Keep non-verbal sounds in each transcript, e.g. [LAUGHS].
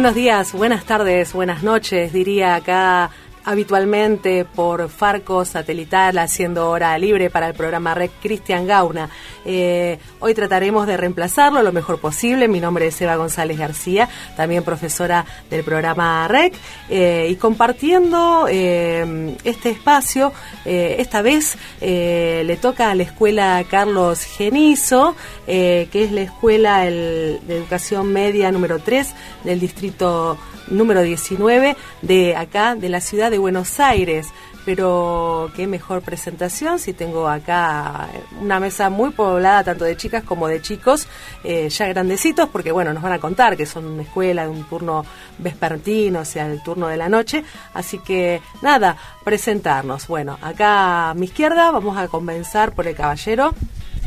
Buenos días, buenas tardes, buenas noches, diría acá habitualmente por Farco Satelital haciendo hora libre para el programa REC Cristian Gauna. Eh, hoy trataremos de reemplazarlo lo mejor posible. Mi nombre es Eva González García, también profesora del programa REC eh, y compartiendo eh, este espacio, esta vez le toca a la escuela Carlos Genizo, que es la escuela de educación media número 3 del distrito número 19 de acá, de la ciudad de Buenos Aires. Pero qué mejor presentación si tengo acá una mesa muy poblada tanto de chicas como de chicos eh, ya grandecitos porque bueno, nos van a contar que son una escuela de un turno vespertino, o sea, el turno de la noche. Así que nada, presentarnos. Bueno, acá a mi izquierda vamos a comenzar por el caballero.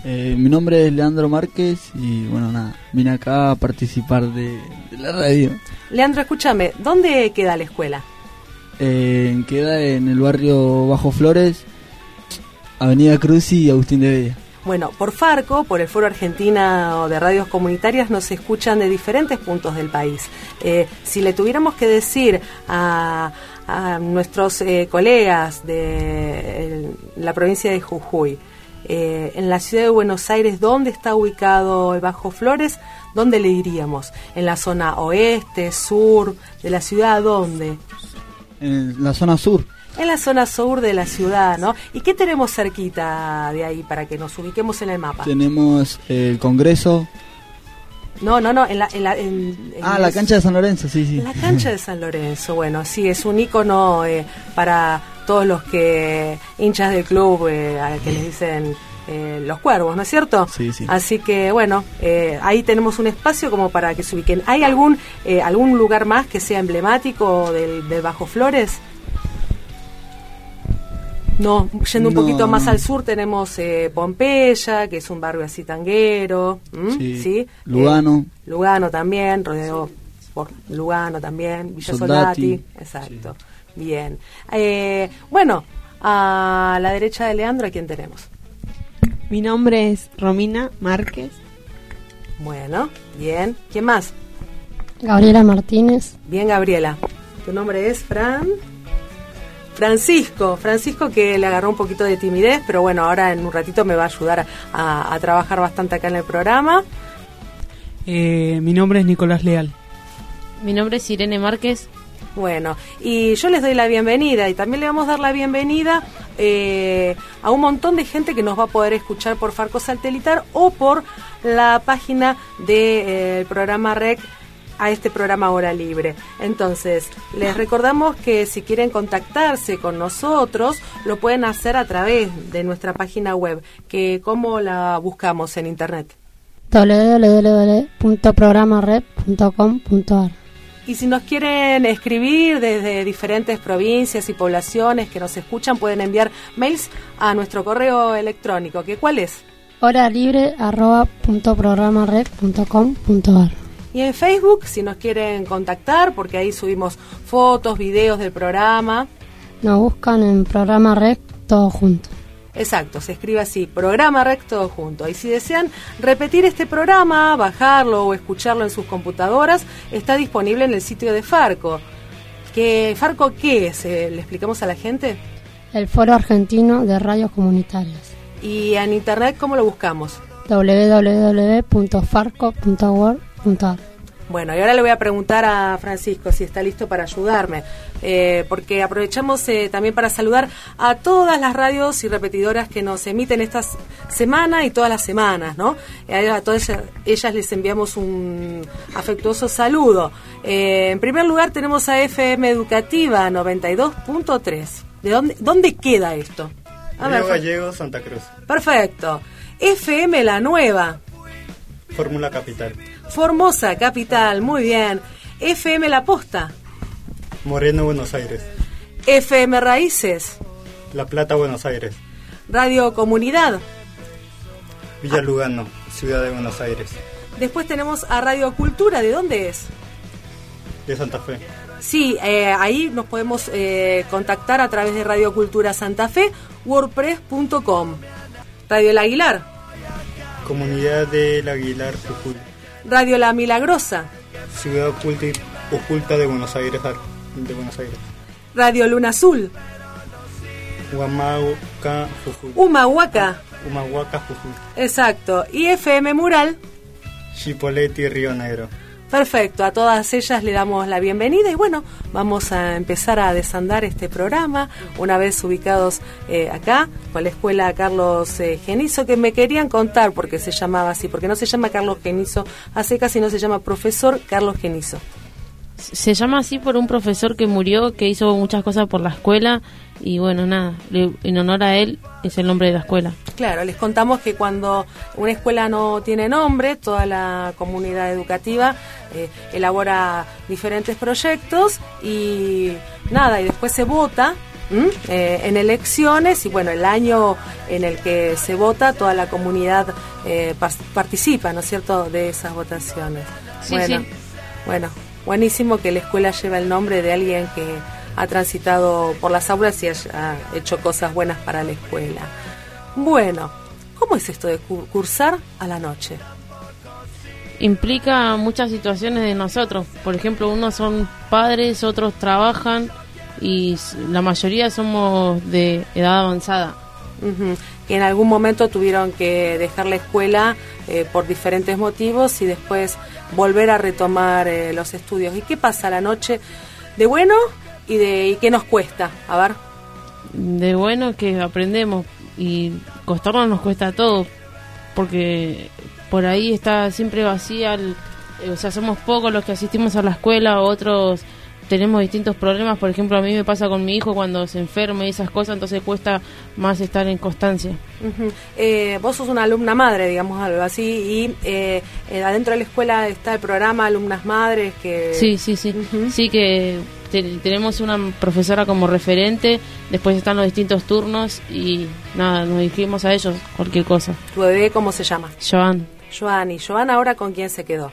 Eh, mi nombre es Leandro Márquez y bueno, nada, vine acá a participar de, la radio. Leandro, escúchame, ¿dónde queda la escuela? Eh, queda en el barrio Bajo Flores, Avenida Cruz y Agustín de Bella. Bueno, por Farco, por el Foro Argentina de Radios Comunitarias, nos escuchan de diferentes puntos del país. Eh, si le tuviéramos que decir a, nuestros colegas de la provincia de Jujuy, eh, en la ciudad de Buenos Aires, ¿dónde está ubicado el Bajo Flores? ¿Dónde le iríamos? ¿En la zona oeste, sur de la ciudad? ¿Dónde? En la zona sur. En la zona sur de la ciudad, ¿no? ¿Y qué tenemos cerquita de ahí para que nos ubiquemos en el mapa? Tenemos el Congreso. No, no, no, en la... ah, la cancha de San Lorenzo, sí, sí. La cancha de San Lorenzo, bueno, sí, es un icono eh, para todos los que hinchas del club eh, que les dicen eh, los cuervos, ¿no es cierto? Sí, sí. Así que bueno, eh, ahí tenemos un espacio como para que se ubiquen. ¿Hay algún algún lugar más que sea emblemático del, Bajo Flores? No, yendo un poquito más al sur tenemos Pompeya, que es un barrio así tanguero. Sí. Lugano. Lugano también, rodeado por Lugano también, Villa Soldati. exacto. Bien. Eh, bueno, a la derecha de Leandro, ¿a quién tenemos? Mi nombre es Romina Márquez. Bueno, bien. ¿Quién más? Gabriela Martínez. Bien, Gabriela. Tu nombre es Fran. Francisco, Francisco que le agarró un poquito de timidez, pero bueno, ahora en un ratito me va a ayudar a, trabajar bastante acá en el programa. Eh, mi nombre es Nicolás Leal. Mi nombre es Irene Márquez. Bueno, y yo les doy la bienvenida y también le vamos a dar la bienvenida eh, a un montón de gente que nos va a poder escuchar por Farco Satelitar o por la página del de, eh, programa REC a este programa Hora Libre. Entonces, les recordamos que si quieren contactarse con nosotros, lo pueden hacer a través de nuestra página web, que cómo la buscamos en internet www.programared.com.ar y si nos quieren escribir desde diferentes provincias y poblaciones que nos escuchan, pueden enviar mails a nuestro correo electrónico. ¿Qué cuál es? Hora libre Y en Facebook, si nos quieren contactar, porque ahí subimos fotos, videos del programa. Nos buscan en programa red todo junto. Exacto, se escribe así, programa recto junto. Y si desean repetir este programa, bajarlo o escucharlo en sus computadoras, está disponible en el sitio de Farco. ¿Qué, ¿Farco qué es? Eh, ¿Le explicamos a la gente? El Foro Argentino de Radios Comunitarias. ¿Y en internet cómo lo buscamos? www.farco.org.ar bueno, y ahora le voy a preguntar a Francisco si está listo para ayudarme, eh, porque aprovechamos eh, también para saludar a todas las radios y repetidoras que nos emiten esta semana y todas las semanas, ¿no? Eh, a todas ellas les enviamos un afectuoso saludo. en primer lugar tenemos a FM Educativa 92.3. ¿De dónde, dónde queda esto? A ver, Gallego, Santa Cruz. Perfecto. FM La Nueva. Fórmula Capital. Formosa, capital, muy bien. FM La Posta. Moreno, Buenos Aires. FM Raíces. La Plata, Buenos Aires. Radio Comunidad. Villa Lugano, Ciudad de Buenos Aires. Después tenemos a Radio Cultura, ¿de dónde es? De Santa Fe. Sí, eh, ahí nos podemos eh, contactar a través de Radio Cultura Santa Fe, wordpress.com. Radio El Aguilar. Comunidad del Aguilar, Jujuy. Radio La Milagrosa. Ciudad oculta, y- oculta de Buenos Aires, Ar- de Buenos Aires. Radio Luna Azul. Huamahuaca, Jujuy. Humahuaca. Humahuaca, Jujuy. Exacto. Y FM Mural. Chipoleti, Río Negro. Perfecto, a todas ellas le damos la bienvenida y bueno, vamos a empezar a desandar este programa una vez ubicados eh, acá con la escuela Carlos eh, Genizo que me querían contar porque se llamaba así, porque no se llama Carlos Genizo a secas, sino se llama profesor Carlos Genizo. Se llama así por un profesor que murió, que hizo muchas cosas por la escuela y bueno, nada, en honor a él es el nombre de la escuela. Claro, les contamos que cuando una escuela no tiene nombre, toda la comunidad educativa eh, elabora diferentes proyectos y nada, y después se vota. Eh, en elecciones y bueno, el año en el que se vota, toda la comunidad eh, par- participa, ¿no es cierto?, de esas votaciones. Sí, bueno, sí. bueno, buenísimo que la escuela lleva el nombre de alguien que ha transitado por las aulas y haya hecho cosas buenas para la escuela. Bueno, ¿cómo es esto de cu- cursar a la noche? Implica muchas situaciones de nosotros. Por ejemplo, unos son padres, otros trabajan y la mayoría somos de edad avanzada. Que en algún momento tuvieron que dejar la escuela eh, por diferentes motivos y después volver a retomar eh, los estudios. ¿Y qué pasa la noche de bueno y de qué nos cuesta? A ver. De bueno que aprendemos y costarnos nos cuesta todo porque por ahí está siempre vacía, o sea, somos pocos los que asistimos a la escuela, otros tenemos distintos problemas, por ejemplo, a mí me pasa con mi hijo cuando se enferma y esas cosas, entonces cuesta más estar en constancia. Eh, vos sos una alumna madre, digamos algo así, y eh, eh, adentro de la escuela está el programa Alumnas Madres que... Sí, sí, sí. Sí que te- tenemos una profesora como referente, después están los distintos turnos y nada, nos dirigimos a ellos, cualquier cosa. ¿Tu bebé cómo se llama? Joan, Joan. ¿Y Joan ahora con quién se quedó?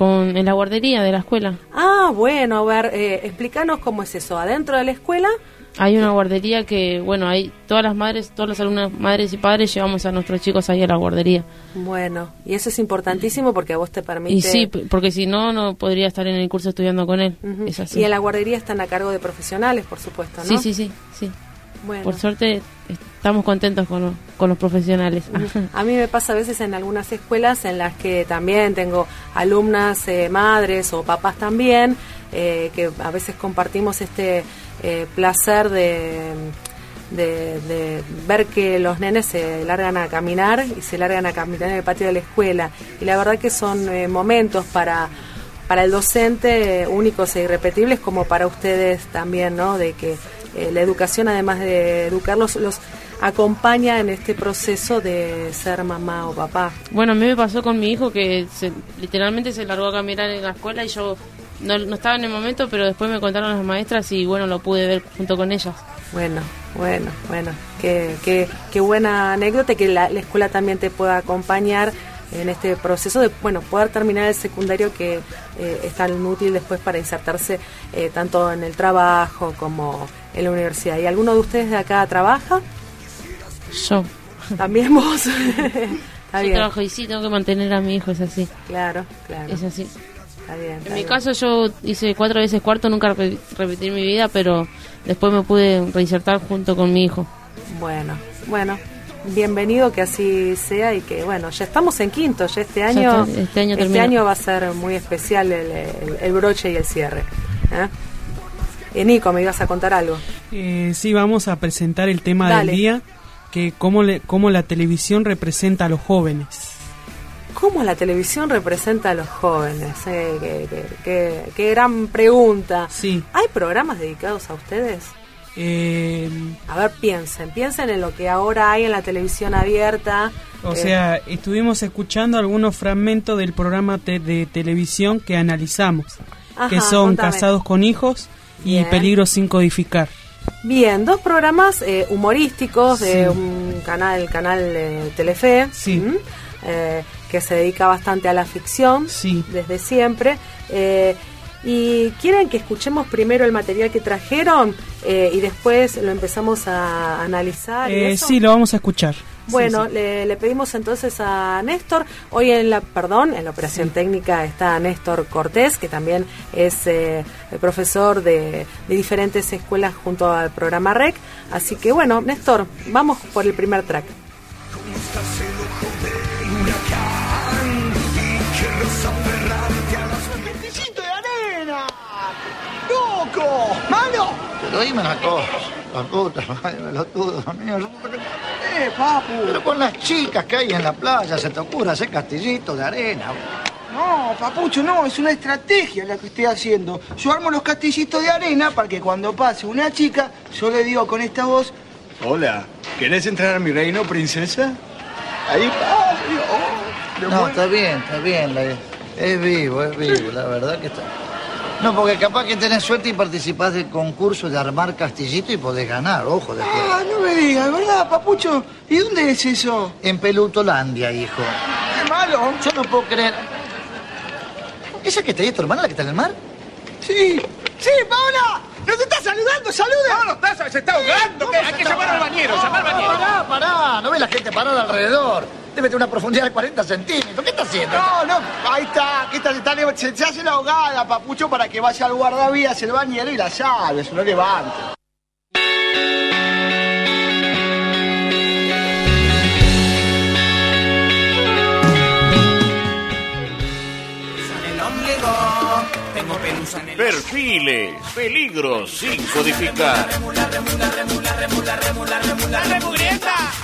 Con, en la guardería de la escuela. Ah, bueno, a ver, eh, explícanos cómo es eso. ¿Adentro de la escuela? Hay una guardería que, bueno, hay todas las madres, todas las alumnas, madres y padres llevamos a nuestros chicos ahí a la guardería. Bueno, y eso es importantísimo porque a vos te permite... Y sí, porque si no, no podría estar en el curso estudiando con él. Ujú. Es así. Y en la guardería están a cargo de profesionales, por supuesto, ¿no? Sí, sí, sí, sí. Bueno. Por suerte estamos contentos con, lo- con los profesionales. [LAUGHS] A mí me pasa a veces en algunas escuelas en las que también tengo alumnas, eh, madres o papás también, eh, que a veces compartimos este eh, placer de, de, de ver que los nenes se largan a caminar y se largan a caminar en el patio de la escuela. Y la verdad que son eh, momentos para para el docente únicos e irrepetibles como para ustedes también, ¿no? De que eh, la educación, además de educarlos, los acompaña en este proceso de ser mamá o papá. Bueno, a mí me pasó con mi hijo que se- literalmente se largó a caminar en la escuela y yo no, no estaba en el momento, pero después me contaron las maestras y bueno, lo pude ver junto con ellas. Bueno, bueno, bueno, qué, qué, qué buena anécdota que la, la escuela también te pueda acompañar en este proceso de, bueno, poder terminar el secundario que eh, es tan útil después para insertarse eh, tanto en el trabajo como en la universidad. ¿Y alguno de ustedes de acá trabaja? Yo. También vos. [LAUGHS] Está yo bien. trabajo y sí, tengo que mantener a mi hijo, es así. Claro, claro. Es así. Está bien. está En mi bien. caso yo hice cuatro veces cuarto, nunca repe- repetí mi vida, pero después me pude reinsertar junto con mi hijo. Bueno, bueno. Bienvenido que así sea y que bueno, ya estamos en quinto, ya este año, está, este año termina. año va a ser muy especial el, el- el broche y el cierre. ¿eh? Eh, Nico, me ibas a contar algo. Eh, sí, vamos a presentar el tema Dale. del día, que cómo, le, cómo la televisión representa a los jóvenes. ¿Cómo la televisión representa a los jóvenes? Eh, qué, qué- qué- qué gran pregunta. Sí. ¿Hay programas dedicados a ustedes? Eh, A ver, piensen, piensen en lo que ahora hay en la televisión abierta. o Eh, sea, estuvimos escuchando algunos fragmentos del programa te- de televisión que analizamos, Ajá, que son contame. Casados con Hijos y Bien. Peligro sin codificar. Bien, dos programas eh, humorísticos de Sí. un canal, el canal Telefe, que se dedica bastante a la ficción Sí. desde siempre. Y quieren que escuchemos primero el material que trajeron eh, y después lo empezamos a analizar. Eh, sí, lo vamos a escuchar. Bueno, Sí, sí. Le, le pedimos entonces a Néstor, hoy en la, perdón, en la operación técnica está Néstor Cortés, que también es eh, el profesor de, de diferentes escuelas junto al programa REC. Así que bueno, Néstor, vamos por el primer track. ¡Necesito de ¡Loco! ¡Mano! Pero dime una cosa, la puta pelotudo mío. ¡Eh, papu! Pero con las chicas que hay en la playa se te ocurre hacer castillitos de arena. No, papucho, no, es una estrategia la que estoy haciendo. Yo armo los castillitos de arena para que cuando pase una chica, yo le digo con esta voz, Hola, ¿querés entrar a mi reino, princesa? ahí va, digo, oh, No, está bien, está bien. la- es vivo, es vivo, la verdad que está. No, porque capaz que tenés suerte y participás del concurso de armar castillito y podés ganar, ojo después. Ah, no me digas, ¿verdad, papucho? ¿Y dónde es eso? En Pelutolandia, hijo. ¡Qué malo! Yo no puedo creer. ¿Esa que está ahí, tu hermana, la que está en el mar? Sí, sí, Paola, ¿nos está saludando? ¡Saluda! No, no está, se está ahogando. Hay que llamar al bañero, llamar al bañero. Pará, pará, no ves la gente parada alrededor. Debe tener una profundidad de 40 centímetros. ¿Qué está haciendo? No, no, ahí está, ¿qué tal? Está, se, hace la ahogada, papucho, para que vaya al guardavías, el bañero y la llave, lo levante. Perfiles, peligros sin codificar.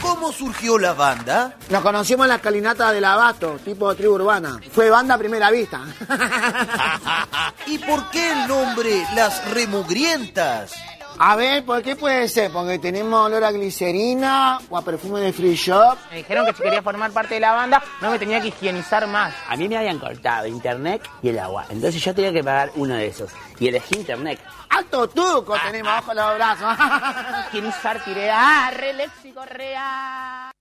¿Cómo surgió la banda? Nos conocimos en la escalinata del Abasto, tipo tribu urbana. Fue banda a primera vista. [LAUGHS] ¿Y por qué el nombre Las Remugrientas? A ver, ¿por qué puede ser? Porque tenemos olor a glicerina o a perfume de free shop. Me dijeron que si quería formar parte de la banda no me tenía que higienizar más. A mí me habían cortado internet y el agua. Entonces yo tenía que pagar uno de esos. Y elegí internet. ¡Alto tuco tenemos bajo los brazos! [LAUGHS] Higienizar, tiré. ¡Ah, re léxico, real!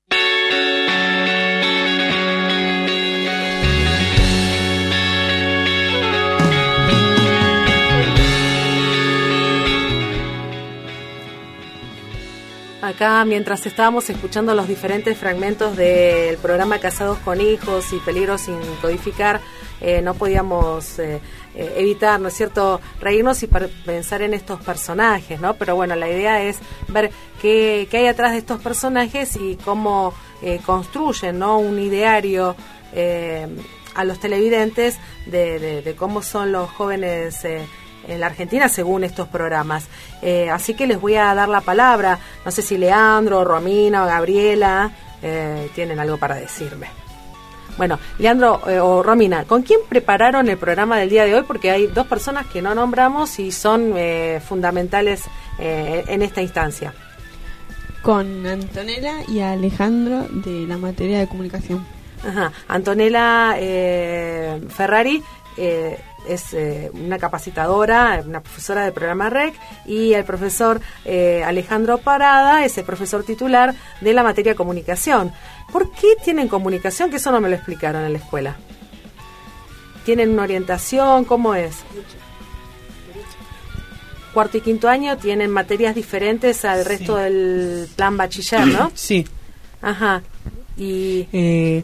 Acá, mientras estábamos escuchando los diferentes fragmentos del programa Casados con Hijos y Peligros sin Codificar, eh, no podíamos eh, eh, evitar, ¿no es cierto?, reírnos y pensar en estos personajes, ¿no? Pero bueno, la idea es ver qué, hay atrás de estos personajes y cómo construyen, ¿no?, un ideario a los televidentes de, de- de cómo son los jóvenes. En la Argentina según estos programas. Eh, así que les voy a dar la palabra. No sé si Leandro, Romina o Gabriela eh, tienen algo para decirme. Bueno, Leandro eh, o Romina, ¿con quién prepararon el programa del día de hoy? Porque hay dos personas que no nombramos y son eh, fundamentales en esta instancia. Con Antonella y Alejandro de la materia de comunicación. Ajá. Antonella Ferrari eh, es eh, una capacitadora, una profesora del programa REC, y el profesor eh, Alejandro Parada es el profesor titular de la materia comunicación. ¿Por qué tienen comunicación? Que eso no me lo explicaron en la escuela. ¿Tienen una orientación? ¿Cómo es? Cuarto y quinto año tienen materias diferentes al resto del plan bachiller, ¿no? Sí. Ajá. Y Eh,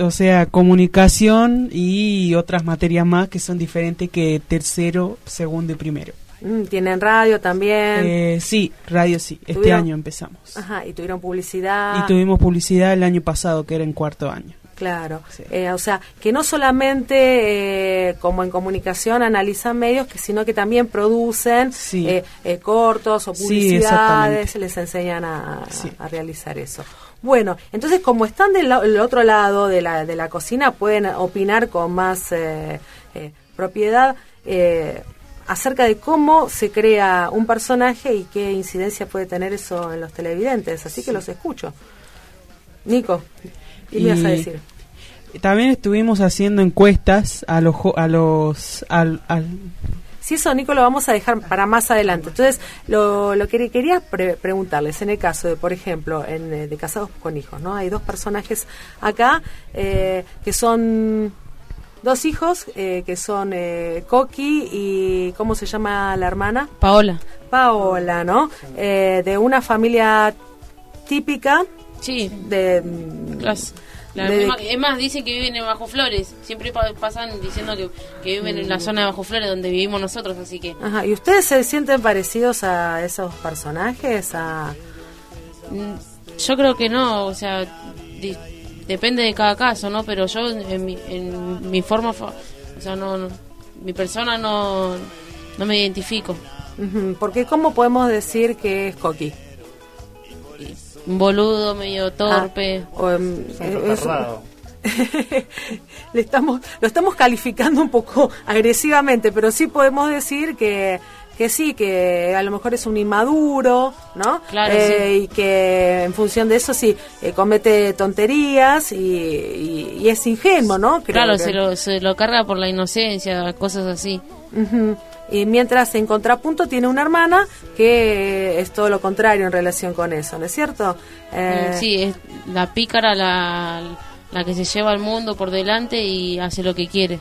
o sea, comunicación y otras materias más que son diferentes que tercero, segundo y primero. mm, tienen radio también. Eh, sí, radio sí. Este ¿Tuvieron? año empezamos. Ajá, y tuvieron publicidad. Y tuvimos publicidad el año pasado, que era en cuarto año. Claro, Eh, o sea, que no solamente eh, como en comunicación analizan medios, que sino que también producen eh, eh, cortos o Sí, publicidades, exactamente. les enseñan a, a realizar eso. Bueno, entonces como están del, otro lado de la, de la cocina, pueden opinar con más eh, eh, propiedad eh, acerca de cómo se crea un personaje y qué incidencia puede tener eso en los televidentes. Así que los escucho. Nico, ¿qué me ibas a decir? También estuvimos haciendo encuestas a los a los al, al- si eso, Nico, lo vamos a dejar para más adelante. Entonces, lo, lo que quería preguntarles, en el caso de, por ejemplo, en, eh, de Casados con Hijos, ¿no? Hay dos personajes acá eh, que son dos hijos, eh, que son eh, Coqui y, ¿cómo se llama la hermana? Paola. Paola, ¿no? Eh, de una familia típica. Sí. De... Es más, dicen que viven en Bajo Flores. Siempre pasan diciendo que, viven en la zona de Bajo Flores donde vivimos nosotros, así que... Ajá. ¿Y ustedes se sienten parecidos a esos personajes? A... Mm, yo creo que no, o sea, depende de cada caso, ¿no? Pero yo en mi, en mi forma, o sea, no, mi persona no, no me identifico. Porque ¿cómo podemos decir que es Coqui? Un boludo, medio torpe. Ah, em, [LAUGHS] Le estamos, lo estamos calificando un poco agresivamente, pero sí podemos decir que, que sí, que a lo mejor es un inmaduro, ¿no? Claro, eh, Y que en función de eso sí, eh, comete tonterías y, es ingenuo, ¿no? claro, se, lo, se lo carga por la inocencia, cosas así. Y mientras en contrapunto tiene una hermana que es todo lo contrario en relación con eso, ¿no es cierto? Eh, sí, es la pícara, la, la que se lleva al mundo por delante y hace lo que quiere.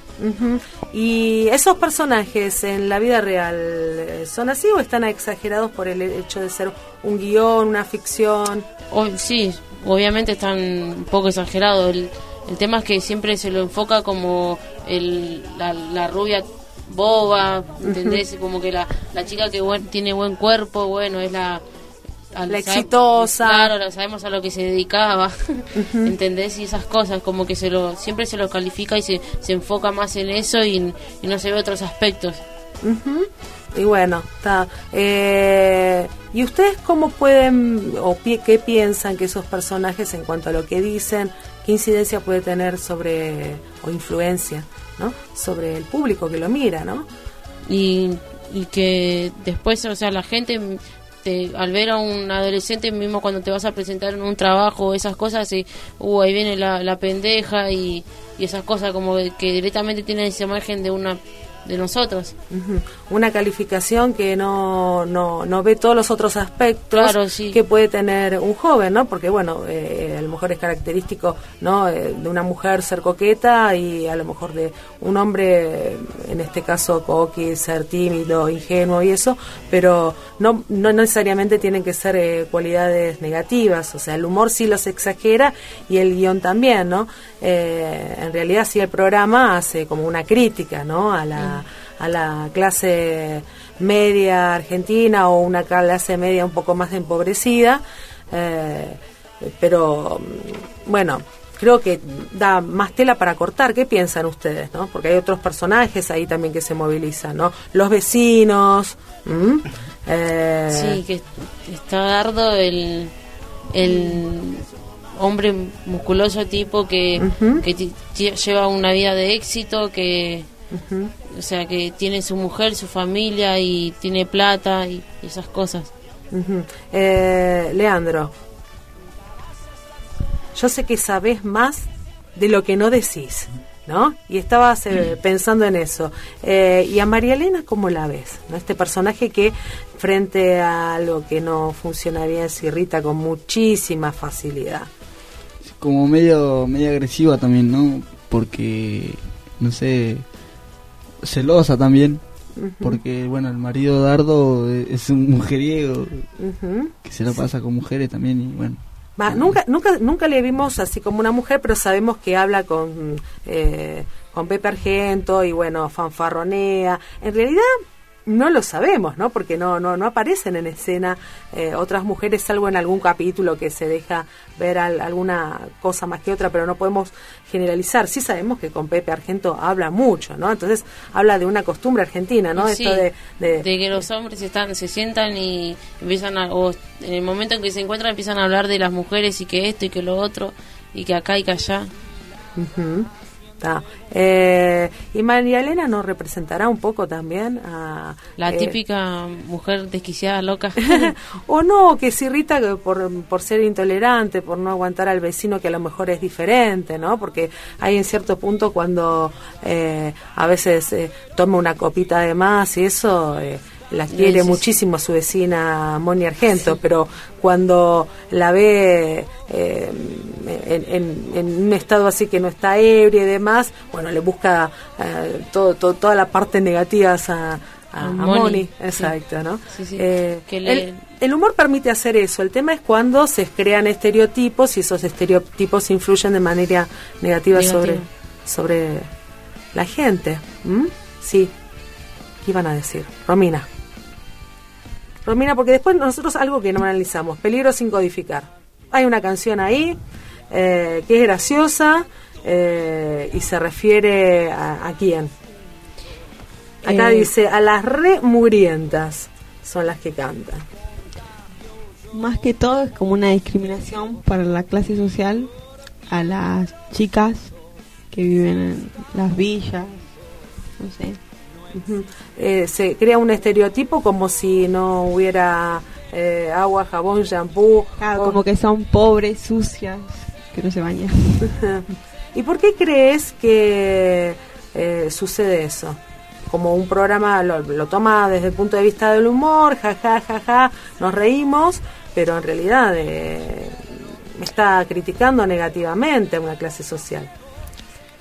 ¿Y esos personajes en la vida real eh, son así o están exagerados por el hecho de ser un guion, una ficción? sí, obviamente están un poco exagerados. El, el tema es que siempre se lo enfoca como el, la, la rubia boba, ¿entendés? Como que la, la chica que tiene buen cuerpo, bueno, es la... la exitosa. Claro, sabemos a lo que se dedicaba, [LAUGHS] ¿entendés? Y esas cosas, como que se lo siempre se lo califica y se, se enfoca más en eso y, no se ve otros aspectos. Y bueno, está. Eh, ¿Y ustedes cómo pueden, o qué piensan que esos personajes en cuanto a lo que dicen, qué incidencia puede tener sobre, o influencia ¿no? sobre el público que lo mira, ¿no? Y, y que después, o sea, la gente te, al ver a un adolescente mismo cuando te vas a presentar en un trabajo, esas cosas, y, uh, ahí viene la, pendeja y, y esas cosas como que directamente tienen esa imagen de una de nosotros. Una calificación que no, no, no, ve todos los otros aspectos que puede tener un joven, ¿no? Porque, bueno, eh, a lo mejor es característico, ¿no? Eh, de una mujer ser coqueta y a lo mejor de un hombre, en este caso, coqui, ser tímido, ingenuo y eso, pero no, no necesariamente tienen que ser eh, cualidades negativas, o sea, el humor sí los exagera y el guion también, ¿no? en realidad sí el programa hace como una crítica, ¿no? A la a, la clase media argentina o una clase media un poco más empobrecida, eh, pero mm, bueno, creo que da más tela para cortar. ¿Qué piensan ustedes? ¿no? Porque hay otros personajes ahí también que se movilizan, ¿no? Los vecinos. Eh, sí, que está Dardo, el, el hombre musculoso tipo que, que lleva una vida de éxito, que, o sea, que tiene su mujer, su familia y tiene plata y, esas cosas. eh, Leandro, yo sé que sabes más de lo que no decís, ¿no? Y estabas eh, pensando en eso. Eh, ¿Y a María Elena cómo la ves? ¿no? Este personaje que frente a algo que no funciona bien se irrita con muchísima facilidad. Como medio, medio agresiva también, ¿no? Porque, no sé, celosa también. Porque, bueno, el marido Dardo es un mujeriego que se lo pasa con mujeres también y bueno. nunca, nunca, nunca le vimos así como una mujer, pero sabemos que habla con, eh, con Pepe Argento y bueno, fanfarronea. En realidad, no lo sabemos, ¿no? Porque no, no, no aparecen en escena eh, otras mujeres, salvo en algún capítulo que se deja ver alguna cosa más que otra, pero no podemos generalizar. Sí sabemos que con Pepe Argento habla mucho, ¿no? Entonces habla de una costumbre argentina, ¿no? Esto de, de, que los hombres están, se sientan y empiezan a, o en el momento en que se encuentran empiezan a hablar de las mujeres y que esto y que lo otro y que acá y que allá. Ta. Eh, y María Elena nos representará un poco también a... La eh, típica mujer desquiciada, loca. [LAUGHS] o no, que se irrita por, por ser intolerante, por no aguantar al vecino que a lo mejor es diferente, ¿no? Porque hay en cierto punto cuando eh, a veces eh, toma una copita de más y eso... La quiere Sí, muchísimo a su vecina Moni Argento, pero cuando la ve eh, en, en- en un estado así que no está ebria y demás, bueno, le busca eh, todo, todo- toda la parte negativa a, a- a A Moni. Moni, Exacto, sí. ¿no? Eh, Que le- el, el humor permite hacer eso, el tema es cuando se crean estereotipos y esos estereotipos influyen de manera negativa, Negativa. sobre sobre la gente. ¿Mm? Sí. ¿Qué iban a decir? Romina. Romina, porque después nosotros algo que no analizamos, peligro sin codificar. Hay una canción ahí eh, que es graciosa eh, y se refiere a, a quién. Acá Eh. dice, a las re mugrientas son las que cantan. Más que todo es como una discriminación para la clase social a las chicas que viven en las villas, no sé. Eh, se crea un estereotipo como si no hubiera eh, agua, jabón, shampoo. Claro, o- como que son pobres, sucias, que no se bañan. [LAUGHS] ¿Y por qué crees que eh, sucede eso? Como un programa lo, lo toma desde el punto de vista del humor, ja, ja, ja, ja, nos reímos, pero en realidad eh, está criticando negativamente a una clase social.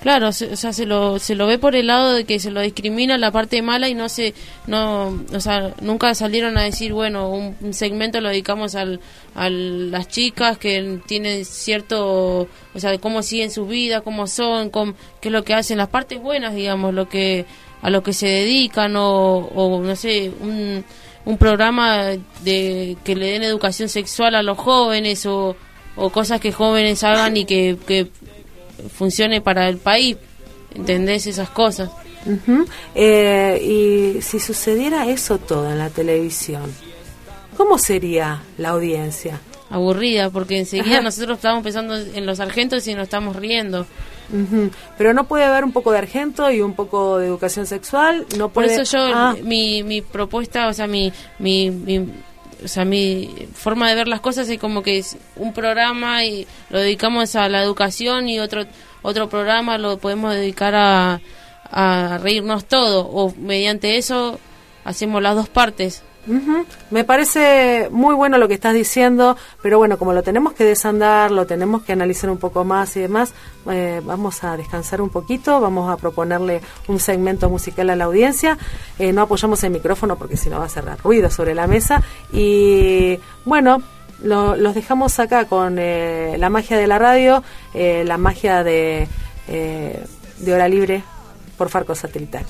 Claro, se- o sea, se lo, se lo ve por el lado de que se lo discrimina la parte mala y no se, no, o sea, nunca salieron a decir, bueno, un, segmento lo dedicamos al, a las chicas que tienen cierto, o sea, cómo siguen su vida, cómo son, cómo, qué es lo que hacen, las partes buenas, digamos, lo que, a lo que se dedican o, o no sé, un, un programa de que le den educación sexual a los jóvenes o, o cosas que jóvenes hagan y que, que funcione para el país. ¿Entendés esas cosas? Ujú. Eh, y si sucediera eso todo en la televisión, ¿cómo sería la audiencia? Aburrida, porque enseguida Ajá. nosotros estamos pensando en los sargentos y nos estamos riendo. Ujú. Pero no puede haber un poco de argento y un poco de educación sexual. No Por puede... eso yo, Ah, mi, mi propuesta, o sea, mi, mi, mi- o sea, mi forma de ver las cosas es como que es un programa y lo dedicamos a la educación y otro otro programa lo podemos dedicar a, a reírnos todo o mediante eso hacemos las dos partes. Ujú. Me parece muy bueno lo que estás diciendo, pero bueno, como lo tenemos que desandar, lo tenemos que analizar un poco más y demás, eh, vamos a descansar un poquito, vamos a proponerle un segmento musical a la audiencia, Eh, no apoyamos el micrófono porque si no va a hacer ruido sobre la mesa y bueno, lo- los dejamos acá con eh, la magia de la radio, eh, la magia de, eh, de hora libre por Farco Satelital.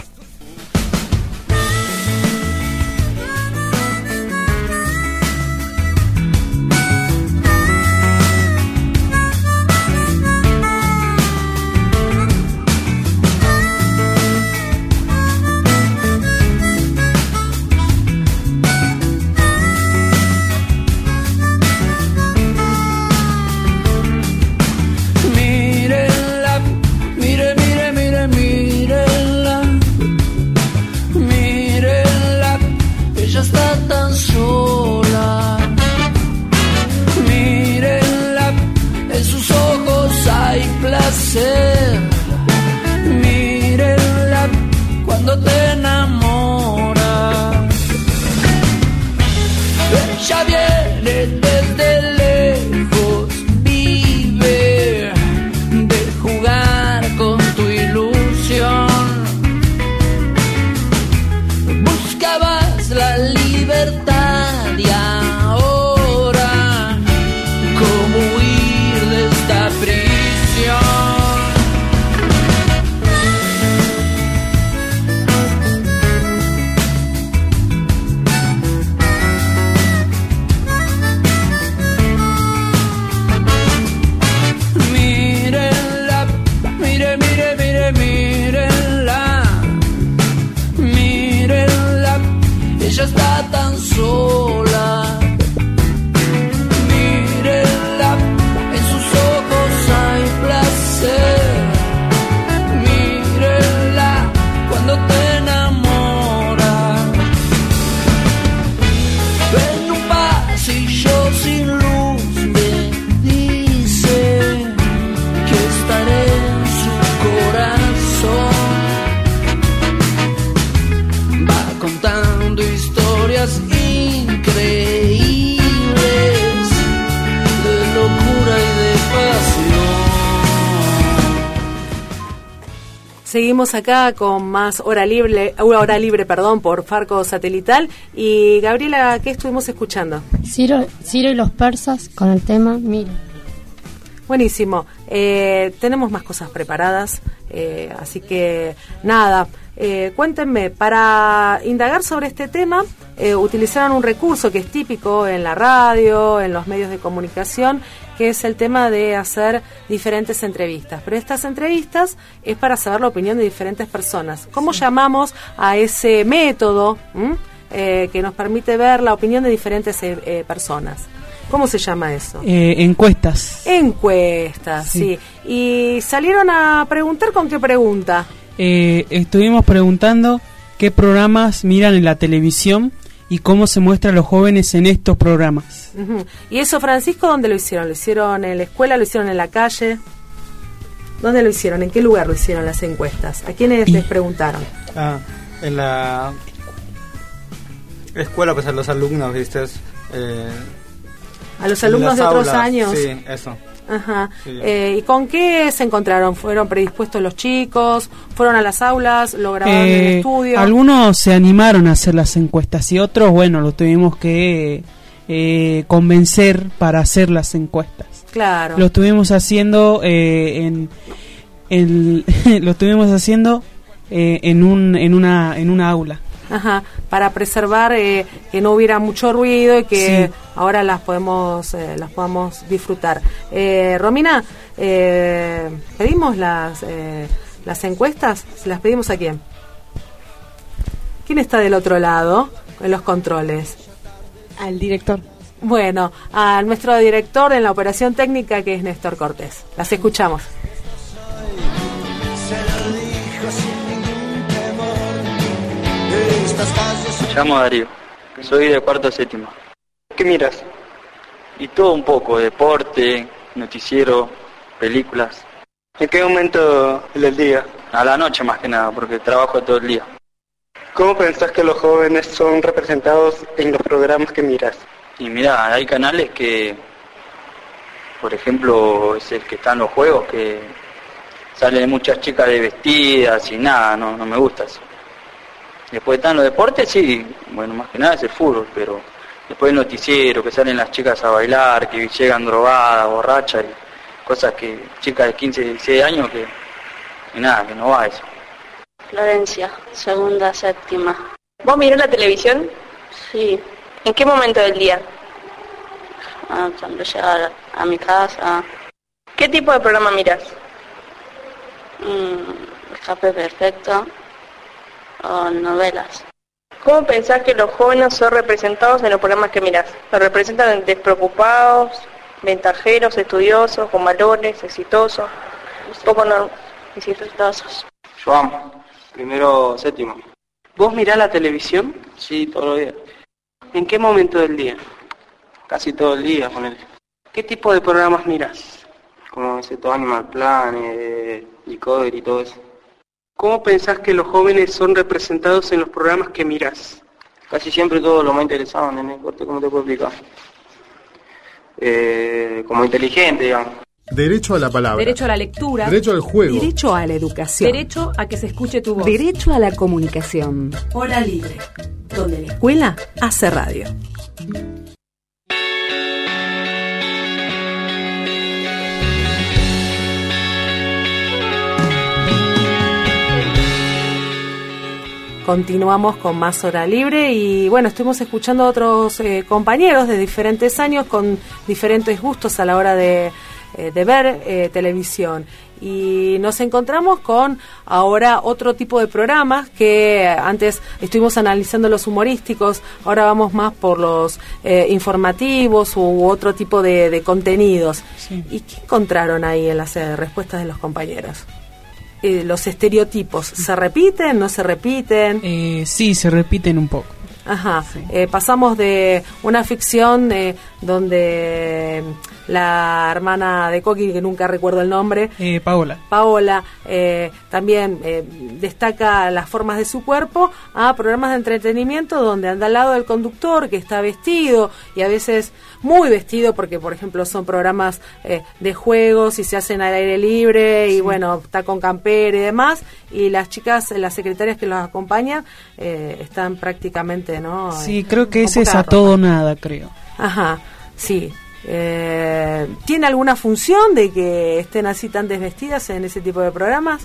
Seguimos acá con más hora libre, hora libre, perdón, por Farco Satelital. Y Gabriela, ¿qué estuvimos escuchando? Ciro, Ciro y los persas con el tema Mira. Buenísimo. Eh, tenemos más cosas preparadas, eh, así que nada. Eh, cuéntenme, para indagar sobre este tema, eh, utilizaron un recurso que es típico en la radio, en los medios de comunicación, que es el tema de hacer diferentes entrevistas. Pero estas entrevistas es para saber la opinión de diferentes personas. ¿Cómo llamamos a ese método mm, eh, que nos permite ver la opinión de diferentes eh, eh, personas? ¿Cómo se llama eso? Eh, encuestas. Encuestas, sí. Sí. Y salieron a preguntar con qué pregunta. Eh, estuvimos preguntando qué programas miran en la televisión y cómo se muestran los jóvenes en estos programas. ¿Y eso, Francisco, dónde lo hicieron? ¿Lo hicieron en la escuela? ¿Lo hicieron en la calle? ¿Dónde lo hicieron? ¿En qué lugar lo hicieron las encuestas? ¿A quiénes les preguntaron? Ah, en la escuela, pues a los alumnos, ¿viste? Eh, ¿A los alumnos de otros años? Sí, eso. Ajá. Sí. Eh, ¿Y con qué se encontraron? ¿Fueron predispuestos los chicos? ¿Fueron a las aulas? ¿Lo grabaron en el Eh, estudio? algunos se animaron a hacer las encuestas y otros, bueno, lo tuvimos que eh, convencer para hacer las encuestas. Claro. Lo estuvimos haciendo eh, en, en- [LAUGHS] lo estuvimos haciendo eh, en un en una en una aula. Ajá, para preservar eh, que no hubiera mucho ruido y que Sí. ahora las podemos eh, las podamos disfrutar. Eh, Romina, eh, pedimos las eh, las encuestas, ¿se las pedimos a quién? ¿Quién está del otro lado en los controles? Al director. Bueno, a nuestro director en la operación técnica que es Néstor Cortés. Las escuchamos. Llamo Darío, soy de cuarto séptimo. ¿Qué miras? Y todo un poco, deporte, noticiero, películas. ¿En qué momento del día? A la noche más que nada, porque trabajo todo el día. ¿Cómo pensás que los jóvenes son representados en los programas que miras? Y mira, hay canales que, por ejemplo, es el que está en los juegos, que salen muchas chicas de vestidas y nada, no, no me gusta eso. Después están los deportes, sí, bueno, más que nada es el fútbol, pero después el noticiero, que salen las chicas a bailar, que llegan drogadas, borrachas, y cosas que, chicas de 15, 16 años, que, y nada, que no va eso. Florencia, segunda, séptima. ¿Vos mirás la televisión? Sí, ¿En qué momento del día? ah, cuando llega a, a mi casa, ¿Qué tipo de programa miras? mm, escape perfecto o novelas. ¿Cómo pensás que los jóvenes son representados en los programas que mirás? ¿Los representan despreocupados, ventajeros, estudiosos, con valores, exitosos? Poco no... Exitosos. Amo. Primero séptimo. ¿Vos mirás la televisión? Sí, todos los días. ¿En qué momento del día? Casi todo el día, con él. ¿Qué tipo de programas miras? Como ese todo Animal Planet, Discovery y todo eso. ¿Cómo pensás que los jóvenes son representados en los programas que miras? Casi siempre todo lo más interesado, nene. ¿Cómo te cómo te puedo explicar? Eh, como inteligente, digamos. Derecho a la palabra. Derecho a la lectura. Derecho al juego. Derecho a la educación. Derecho a que se escuche tu voz. Derecho a la comunicación. Hora libre, donde la escuela hace radio. Continuamos con más hora libre y bueno, estuvimos escuchando a otros eh, compañeros de diferentes años con diferentes gustos a la hora de, eh, de ver eh, televisión. Y nos encontramos con ahora otro tipo de programas que antes estuvimos analizando los humorísticos, ahora vamos más por los eh, informativos u otro tipo de, de contenidos. ¿Y qué encontraron ahí en las eh, respuestas de los compañeros? Eh, los estereotipos, ¿se repiten, no se repiten? Eh, sí, se repiten un poco. Ajá, eh, pasamos de una ficción eh, donde la hermana de Coqui, que nunca recuerdo el nombre. Eh, Paola. Paola eh, también eh, destaca las formas de su cuerpo a programas de entretenimiento donde anda al lado del conductor que está vestido y a veces muy vestido porque por ejemplo son programas eh, de juegos y se hacen al aire libre y bueno está con camper y demás y las chicas las secretarias que los acompañan eh, están prácticamente no Sí, Eh, creo que ese es a todo nada, creo. Ajá, sí. Eh, ¿Tiene alguna función de que estén así tan desvestidas en ese tipo de programas?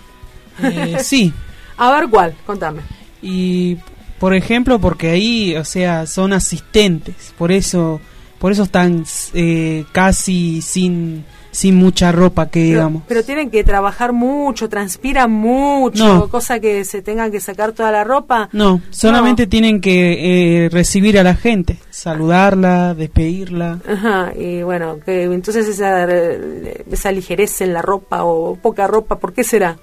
Eh, [LAUGHS] sí. A ver cuál, contame. Y por ejemplo, porque ahí, o sea, son asistentes, por eso, por eso están eh, casi sin, sin mucha ropa, que digamos. Pero tienen que trabajar mucho, transpiran mucho, No. cosa que se tengan que sacar toda la ropa. No, solamente tienen que eh, recibir a la gente, saludarla, despedirla. Ajá, y bueno, que entonces esa, esa ligereza en la ropa o poca ropa, ¿por qué será?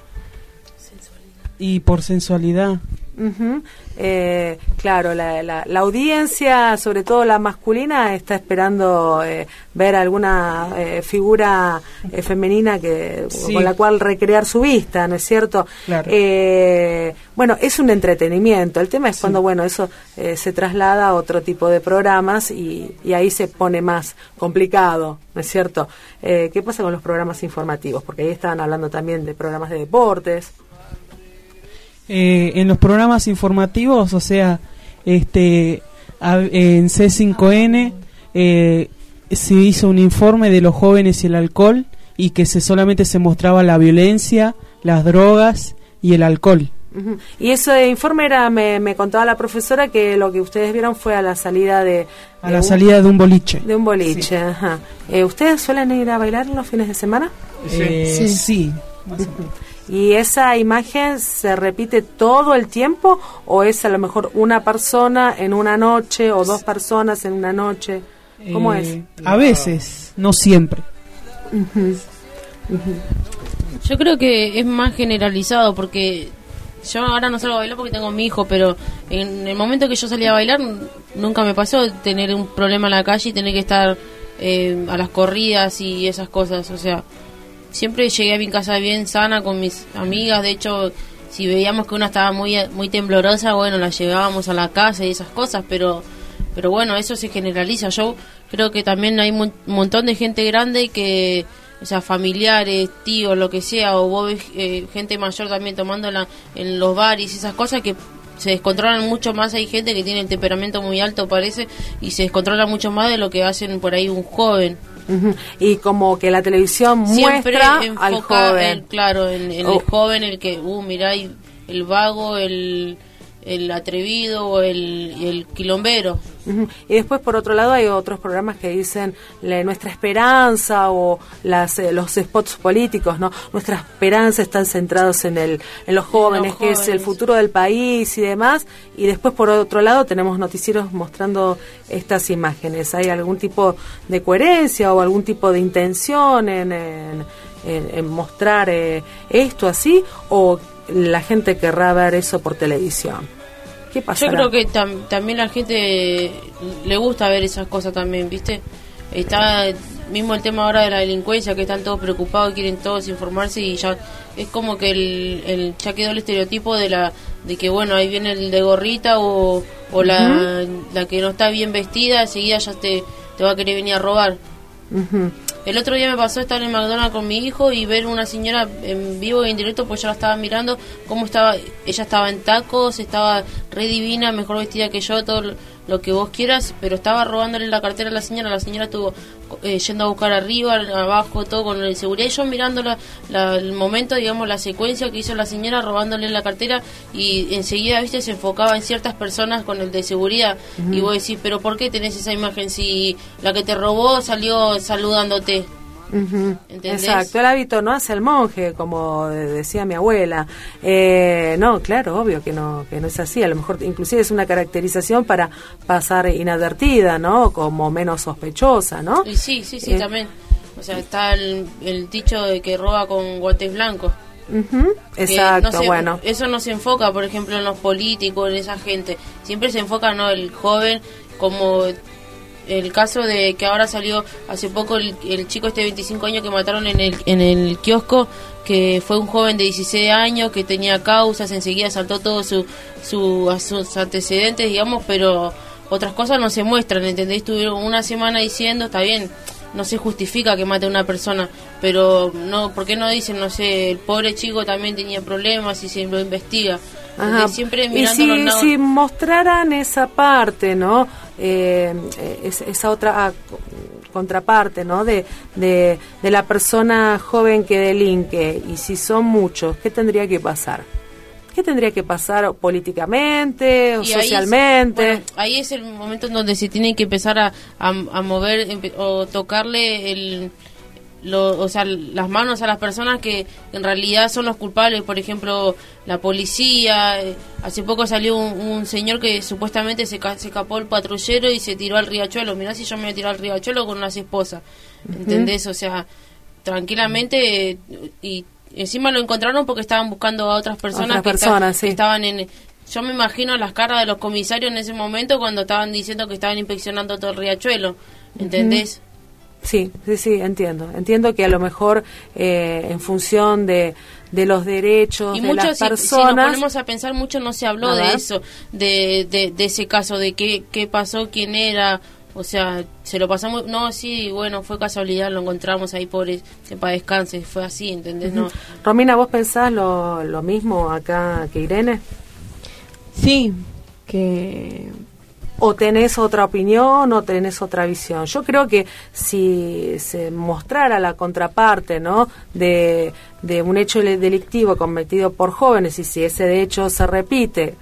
Y por sensualidad. Ujú. Eh, claro, la, la, la audiencia, sobre todo la masculina, está esperando eh, ver alguna eh, figura eh, femenina que Sí. con la cual recrear su vista, ¿no es cierto? Claro. Eh, bueno, es un entretenimiento. El tema es cuando, bueno, eso eh, se traslada a otro tipo de programas y, y ahí se pone más complicado, ¿no es cierto? Eh, ¿Qué pasa con los programas informativos? Porque ahí estaban hablando también de programas de deportes. Eh, en los programas informativos, o sea, este, a- en C5N eh, se hizo un informe de los jóvenes y el alcohol y que se solamente se mostraba la violencia, las drogas y el alcohol. Y ese informe era, me, me contaba la profesora que lo que ustedes vieron fue a la salida de... A de la un- salida de un boliche. De un boliche, ajá. Eh, ¿Ustedes suelen ir a bailar los fines de semana? Eh, sí. [LAUGHS] ¿Y esa imagen se repite todo el tiempo o es a lo mejor una persona en una noche o dos personas en una noche? ¿Cómo Eh, es? A veces, no siempre. Yo creo que es más generalizado porque yo ahora no salgo a bailar porque tengo mi hijo, pero en el momento que yo salía a bailar nunca me pasó tener un problema en la calle y tener que estar eh, a las corridas y esas cosas. O sea, siempre llegué a mi casa bien sana con mis amigas. De hecho, si veíamos que una estaba muy muy temblorosa, bueno, la llevábamos a la casa y esas cosas, pero pero bueno, eso se generaliza. Yo creo que también hay un montón de gente grande que, o sea, familiares, tíos, lo que sea, o vos ves eh, gente mayor también tomándola en los bares y esas cosas que se descontrolan mucho más. Hay gente que tiene el temperamento muy alto, parece, y se descontrola mucho más de lo que hacen por ahí un joven. Y como que la televisión Siempre muestra al joven. el- claro, en, en Oh. el joven, el que, uh, mirá, el vago, el, el atrevido o el, el quilombero. Y después, por otro lado, hay otros programas que dicen la- nuestra esperanza o las, eh, los spots políticos, ¿no? Nuestra esperanza están centrados en, el, en los jóvenes, que es el futuro del país y demás. Y después, por otro lado, tenemos noticieros mostrando estas imágenes. ¿Hay algún tipo de coherencia o algún tipo de intención en, en, en- en mostrar eh, esto así? ¿O la gente querrá ver eso por televisión? ¿Qué pasa? Yo creo que tam- también la gente le gusta ver esas cosas también, ¿viste? Está mismo el tema ahora de la delincuencia, que están todos preocupados, quieren todos informarse y ya es como que el, el- ya quedó el estereotipo de la de que bueno, ahí viene el de gorrita o, o la, la que no está bien vestida, enseguida ya te, te va a querer venir a robar. Ujú. El otro día me pasó estar en McDonald's con mi hijo y ver una señora en vivo e en directo, pues yo la estaba mirando, cómo estaba, ella estaba en tacos, estaba re divina, mejor vestida que yo, todo lo- que vos quieras, pero estaba robándole la cartera a la señora, la señora estuvo eh, yendo a buscar arriba, abajo, todo con el seguridad, y yo mirando la, la- el momento, digamos, la secuencia que hizo la señora robándole la cartera y enseguida, viste, se enfocaba en ciertas personas con el de seguridad. Y vos decís, pero ¿por qué tenés esa imagen si la que te robó salió saludándote? Exacto, el hábito no hace el monje, como decía mi abuela. Eh, no, claro, obvio que no, que no es así. A lo mejor inclusive es una caracterización para pasar inadvertida, ¿no? Como menos sospechosa, ¿no? Y sí, sí, sí, Eh, también. O sea, está el, el dicho de que roba con guantes blancos. Exacto, no se- bueno. Eso no se enfoca, por ejemplo, en los políticos, en esa gente. Siempre se enfoca, ¿no? El joven como el caso de que ahora salió hace poco el, el chico este de 25 años que mataron en el, en el kiosco, que fue un joven de 16 años que tenía causas, enseguida saltó todos su, su, sus antecedentes, digamos, pero otras cosas no se muestran, ¿entendés? Estuvieron una semana diciendo, está bien, no se justifica que mate a una persona, pero no, ¿por qué no dicen, no sé, el pobre chico también tenía problemas y se lo investiga? Siempre y si, si, mostraran esa parte, ¿no? Eh, esa otra ah, contraparte, ¿no? De, de, de la persona joven que delinque, y si son muchos, ¿qué tendría que pasar? ¿Qué tendría que pasar políticamente o socialmente? Ahí es, el momento en donde se tiene que empezar a, a, mover o tocarle el, o sea, las manos a las personas que en realidad son los culpables, por ejemplo, la policía. Eh, hace poco salió un, señor que supuestamente se, se, escapó el patrullero y se tiró al riachuelo. Mirá si yo me voy a tirar al riachuelo con unas esposas. ¿Entendés? O sea, tranquilamente y encima lo encontraron porque estaban buscando a otras personas, que, estaban en yo me imagino las caras de los comisarios en ese momento cuando estaban diciendo que estaban inspeccionando todo el riachuelo ¿entendés? Sí, sí, sí, entiendo. Entiendo que a lo mejor eh, en función de, de los derechos de las personas... Si, nos ponemos a pensar, mucho no se habló de eso, de, de, de, ese caso, de qué, qué pasó, quién era, o sea, se lo pasamos, no, sí, bueno, fue casualidad, lo encontramos ahí pobre, que para descanse, fue así, ¿entendés? no. Romina, ¿vos pensás lo, lo mismo acá que Irene? Sí, que... ¿O tenés otra opinión o tenés otra visión? Yo creo que si se mostrara la contraparte, ¿no? De, de un hecho delictivo cometido por jóvenes y si ese de hecho se repite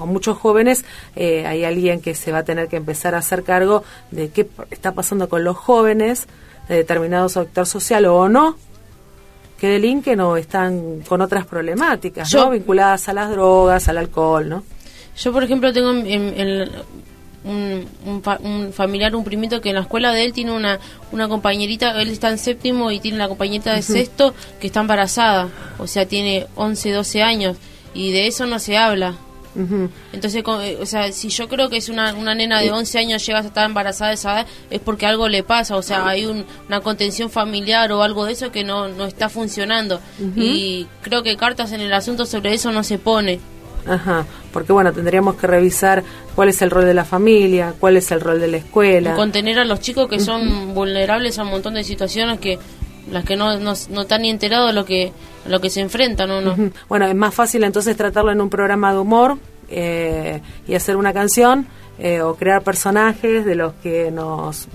con muchos jóvenes, eh, hay alguien que se va a tener que empezar a hacer cargo de qué está pasando con los jóvenes de determinado sector social o no, que delinquen o están con otras problemáticas, ¿no? Vinculadas a las drogas, al alcohol, ¿no? Yo, por ejemplo, tengo un, un, familiar, un primito que en la escuela de él tiene una, una compañerita, él está en séptimo y tiene una compañerita de sexto que está embarazada, o sea, tiene 11, 12 años y de eso no se habla. Entonces, eh, o sea, si yo creo que es una, una nena de 11 años llega a estar embarazada de esa edad, es porque algo le pasa, o sea, hay una contención familiar o algo de eso que no, no está funcionando. Y creo que cartas en el asunto sobre eso no se pone. Ajá, porque bueno, tendríamos que revisar cuál es el rol de la familia, cuál es el rol de la escuela. Y contener a los chicos que son vulnerables a un montón de situaciones que las que no, no, están ni enterados de lo que, lo que se enfrentan. ¿o no? Bueno, es más fácil entonces tratarlo en un programa de humor eh, y hacer una canción eh, o crear personajes de los que nos,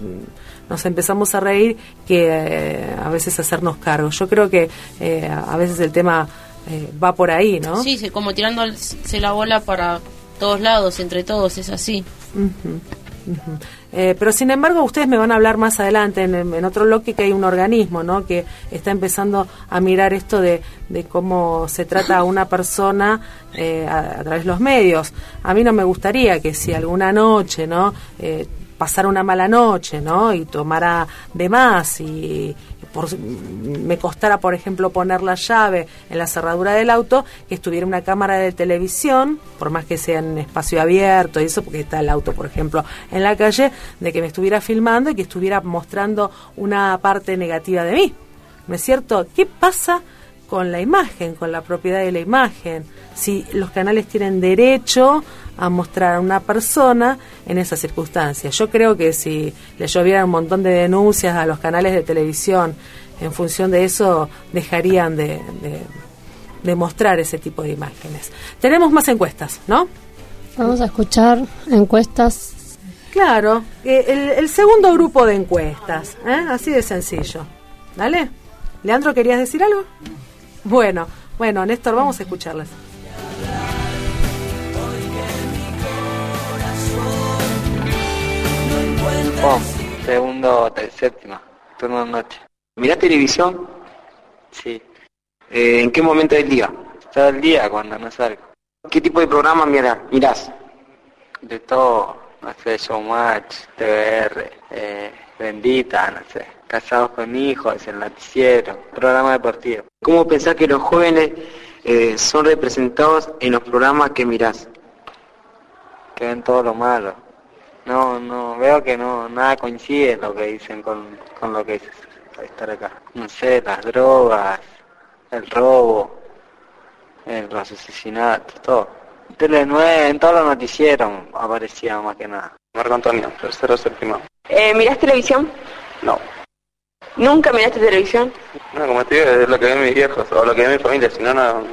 nos empezamos a reír que eh, a veces hacernos cargo. Yo creo que a veces el tema va por ahí, ¿no? Sí, como tirándose la bola para todos lados, entre todos, es así. Eh, pero sin embargo, ustedes me van a hablar más adelante en, otro bloque que hay un organismo ¿no? que está empezando a mirar esto de, cómo se trata a una persona eh, a, través de los medios. A mí no me gustaría que si alguna noche no eh, pasara una mala noche ¿no? y tomara de más y, me costara, por ejemplo, poner la llave en la cerradura del auto, que estuviera una cámara de televisión, por más que sea en espacio abierto y eso, porque está el auto, por ejemplo, en la calle, de que me estuviera filmando y que estuviera mostrando una parte negativa de mí. ¿No es cierto? ¿Qué pasa con la imagen, con la propiedad de la imagen? Si los canales tienen derecho a mostrar a una persona en esas circunstancias. Yo creo que si le llovieran un montón de denuncias a los canales de televisión en función de eso, dejarían de, de, mostrar ese tipo de imágenes. Tenemos más encuestas, ¿no? Vamos a escuchar encuestas. Claro, eh, el, segundo grupo de encuestas, ¿eh? así de sencillo. ¿Dale? Leandro, ¿querías decir algo? Bueno, bueno, Néstor, vamos a escucharlas. Segundo, séptima, turno de noche. ¿Mirás televisión? Sí. Eh, ¿En qué momento del día? Todo el día cuando no salgo. ¿Qué tipo de programa mirás? mirás? De todo, no sé, Showmatch, TVR, eh, Bendita, no sé, Casados con Hijos, El Noticiero, programa deportivo. ¿Cómo pensás que los jóvenes eh, son representados en los programas que mirás? Que ven todo lo malo No, no, veo que no, nada coincide lo que dicen con, con lo que es estar acá. No sé, las drogas, el robo, el, los asesinatos, todo. Tele 9, en todos los noticieros aparecía más que nada. Marco Antonio, tercero séptimo. Eh, ¿Mirás televisión? No. ¿Nunca miraste televisión? No, como te digo, es lo que ven mis viejos o lo que ven mi familia, si no, no, no,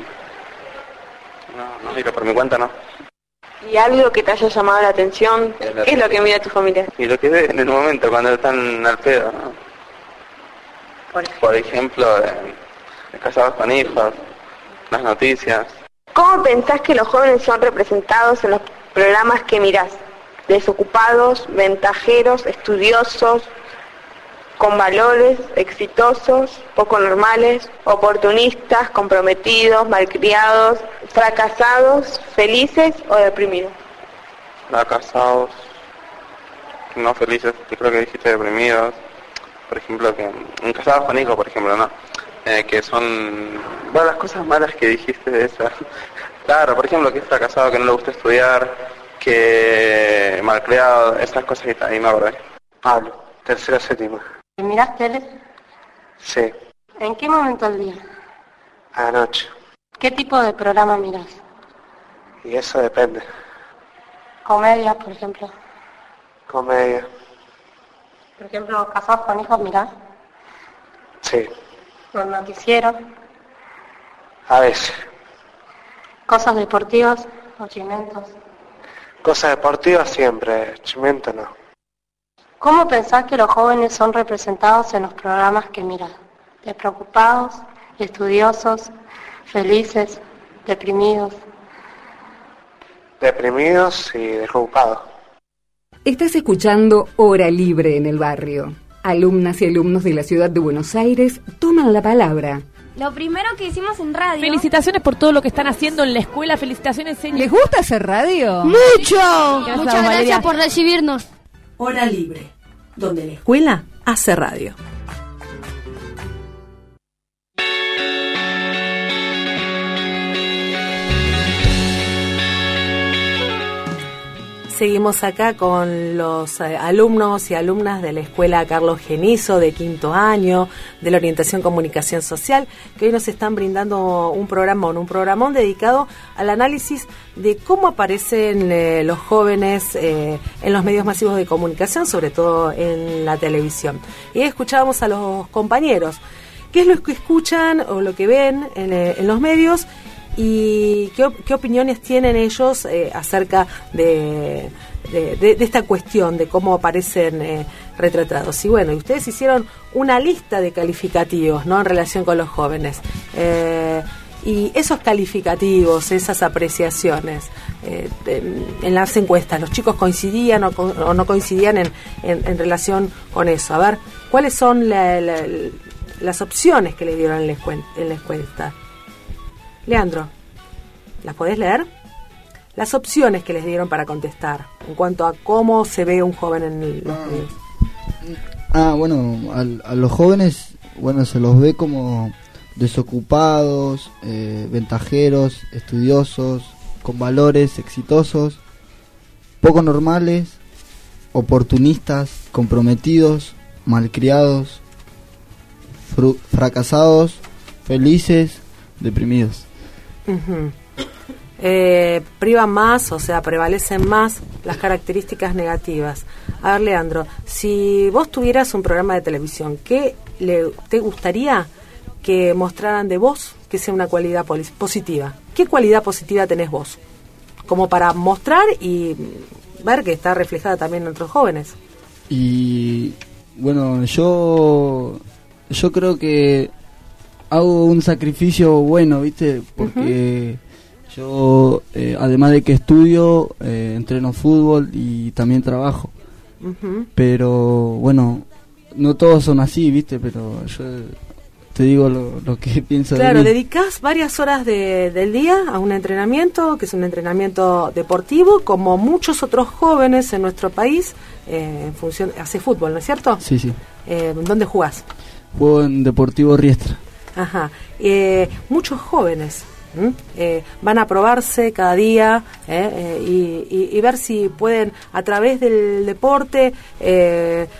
no miro por mi cuenta, no. ¿Y algo que te haya llamado la atención? ¿Qué es lo que mira tu familia? Y lo que ven en el momento, cuando están al pedo, ¿no? Por ejemplo, eh, casados con hijos, las noticias. ¿Cómo pensás que los jóvenes son representados en los programas que mirás? Desocupados, ventajeros, estudiosos, con valores, exitosos, poco normales, oportunistas, comprometidos, malcriados, fracasados, felices o deprimidos. fracasados, no felices, yo creo que dijiste deprimidos, por ejemplo, que en casados con hijos, por ejemplo, ¿no? Eh, que son, bueno, las cosas malas que dijiste de esa. [LAUGHS] Claro, por ejemplo, que es fracasado, que no le gusta estudiar, que malcriado, esas cosas que ahí me acordé. Pablo, tercero séptimo. ¿Mirás tele? Sí, ¿En qué momento del día? anoche. ¿Qué tipo de programa mirás? Y eso depende. Comedia, por ejemplo. Comedia, Por ejemplo, Casados con hijos mirás. sí, Los noticieros, a veces. cosas deportivas o chimentos. Cosas deportivas siempre, chimento no. ¿Cómo pensás que los jóvenes son representados en los programas que mirás? ¿Despreocupados, estudiosos, felices, deprimidos? Deprimidos y desocupados. Estás escuchando Hora Libre en el barrio. Alumnas y alumnos de la ciudad de Buenos Aires toman la palabra. Lo primero que hicimos en radio. Felicitaciones por todo lo que están haciendo en la escuela. Felicitaciones, señor. ¿Les gusta hacer radio? ¡Mucho! Gracias, Muchas Valeria. gracias por recibirnos. Hora libre, donde la escuela hace radio. Seguimos acá con los eh, alumnos y alumnas de la Escuela Carlos Genizo de quinto año de la Orientación Comunicación Social, que hoy nos están brindando un programón, un programón dedicado al análisis de cómo aparecen eh, los jóvenes eh, en los medios masivos de comunicación, sobre todo en la televisión. Y escuchábamos a los compañeros. ¿Qué es lo que escuchan o lo que ven en, en los medios y qué, op- qué opiniones tienen ellos eh, acerca de, de- esta cuestión, de cómo aparecen eh, retratados. Y bueno, ustedes hicieron una lista de calificativos ¿no? en relación con los jóvenes. Eh, y esos calificativos, esas apreciaciones, eh, en las encuestas, ¿los chicos coincidían o, co- o no coincidían en, en- en relación con eso? A ver, ¿cuáles son la- la- las opciones que le dieron en la en la encuesta? Leandro, ¿las podés leer? Las opciones que les dieron para contestar en cuanto a cómo se ve un joven en el- los medios. Ah, bueno, al- a, los jóvenes, bueno, se los ve como desocupados, eh, ventajeros, estudiosos, con valores exitosos, poco normales, oportunistas, comprometidos, malcriados, fracasados, felices, deprimidos. Privan más, o sea, prevalecen más las características negativas. A ver, Leandro, si vos tuvieras un programa de televisión, ¿qué le, te gustaría que mostraran de vos que sea una cualidad positiva? ¿Qué cualidad positiva tenés vos? Como para mostrar y ver que está reflejada también en otros jóvenes. Y bueno, yo yo creo que hago un sacrificio bueno, ¿viste? Porque yo, eh, además de que estudio, eh, entreno fútbol y también trabajo. Pero bueno, no todos son así, ¿viste? Pero yo te digo lo, lo que [LAUGHS] pienso Claro, de mí. dedicás varias horas de- del día a un entrenamiento, que es un entrenamiento deportivo, como muchos otros jóvenes en nuestro país, eh, en función, hace fútbol, ¿no es cierto? Sí, sí. Eh, ¿Dónde jugás? Juego en Deportivo Riestra. Ajá. Eh, muchos jóvenes Eh, van a probarse cada día eh, y, y, ver si pueden a través del deporte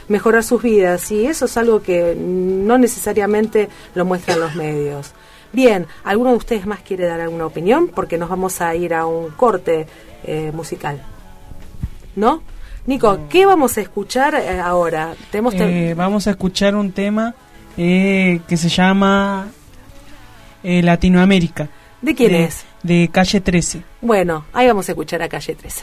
mejorar sus vidas y eso es algo que no necesariamente lo muestran los medios. Bien, ¿alguno de ustedes más quiere dar alguna opinión? Porque nos vamos a ir a un corte musical. ¿No? Nico, ¿qué vamos a escuchar ahora? Vamos a escuchar un tema que se llama Latinoamérica. ¿De quién es? De Calle 13. Bueno, ahí vamos a escuchar a Calle 13.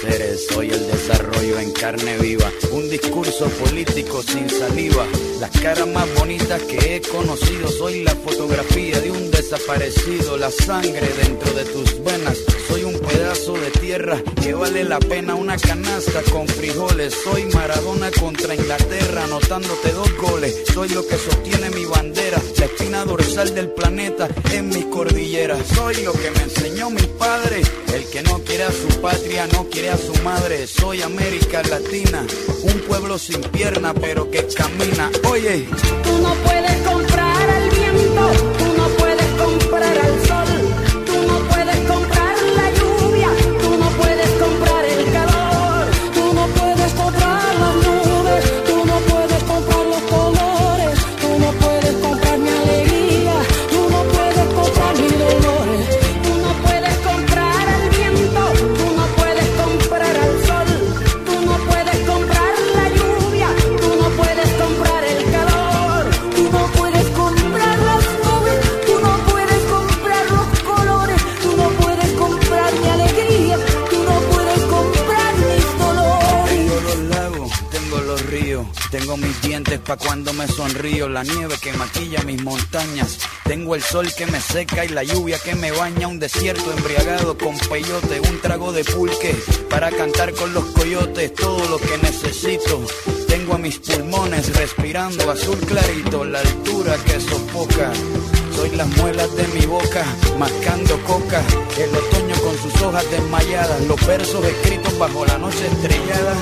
Soy el desarrollo en carne viva, un discurso político sin saliva. Las caras más bonitas que he conocido, soy la fotografía de un desaparecido, la sangre dentro de tus venas. Soy un pedazo de tierra que vale la pena una canasta con frijoles soy Maradona contra Inglaterra, anotándote dos goles. Soy lo que sostiene mi bandera, la espina dorsal del planeta en mi cordillera. Soy lo que me enseñó mi padre. El que no quiere a su patria, no quiere a su madre. Soy América Latina, un pueblo sin pierna, pero que camina. Oye, tú no puedes comprar al viento, cuando me sonrío, la nieve que maquilla mis montañas. Tengo el sol que me seca y la lluvia que me baña, un desierto embriagado con peyote, un trago de pulque para cantar con los coyotes, todo lo que necesito. Tengo a mis pulmones respirando azul clarito, la altura que sofoca. Soy las muelas de mi boca, mascando coca. El otoño con sus hojas desmayadas, los versos escritos bajo la noche estrellada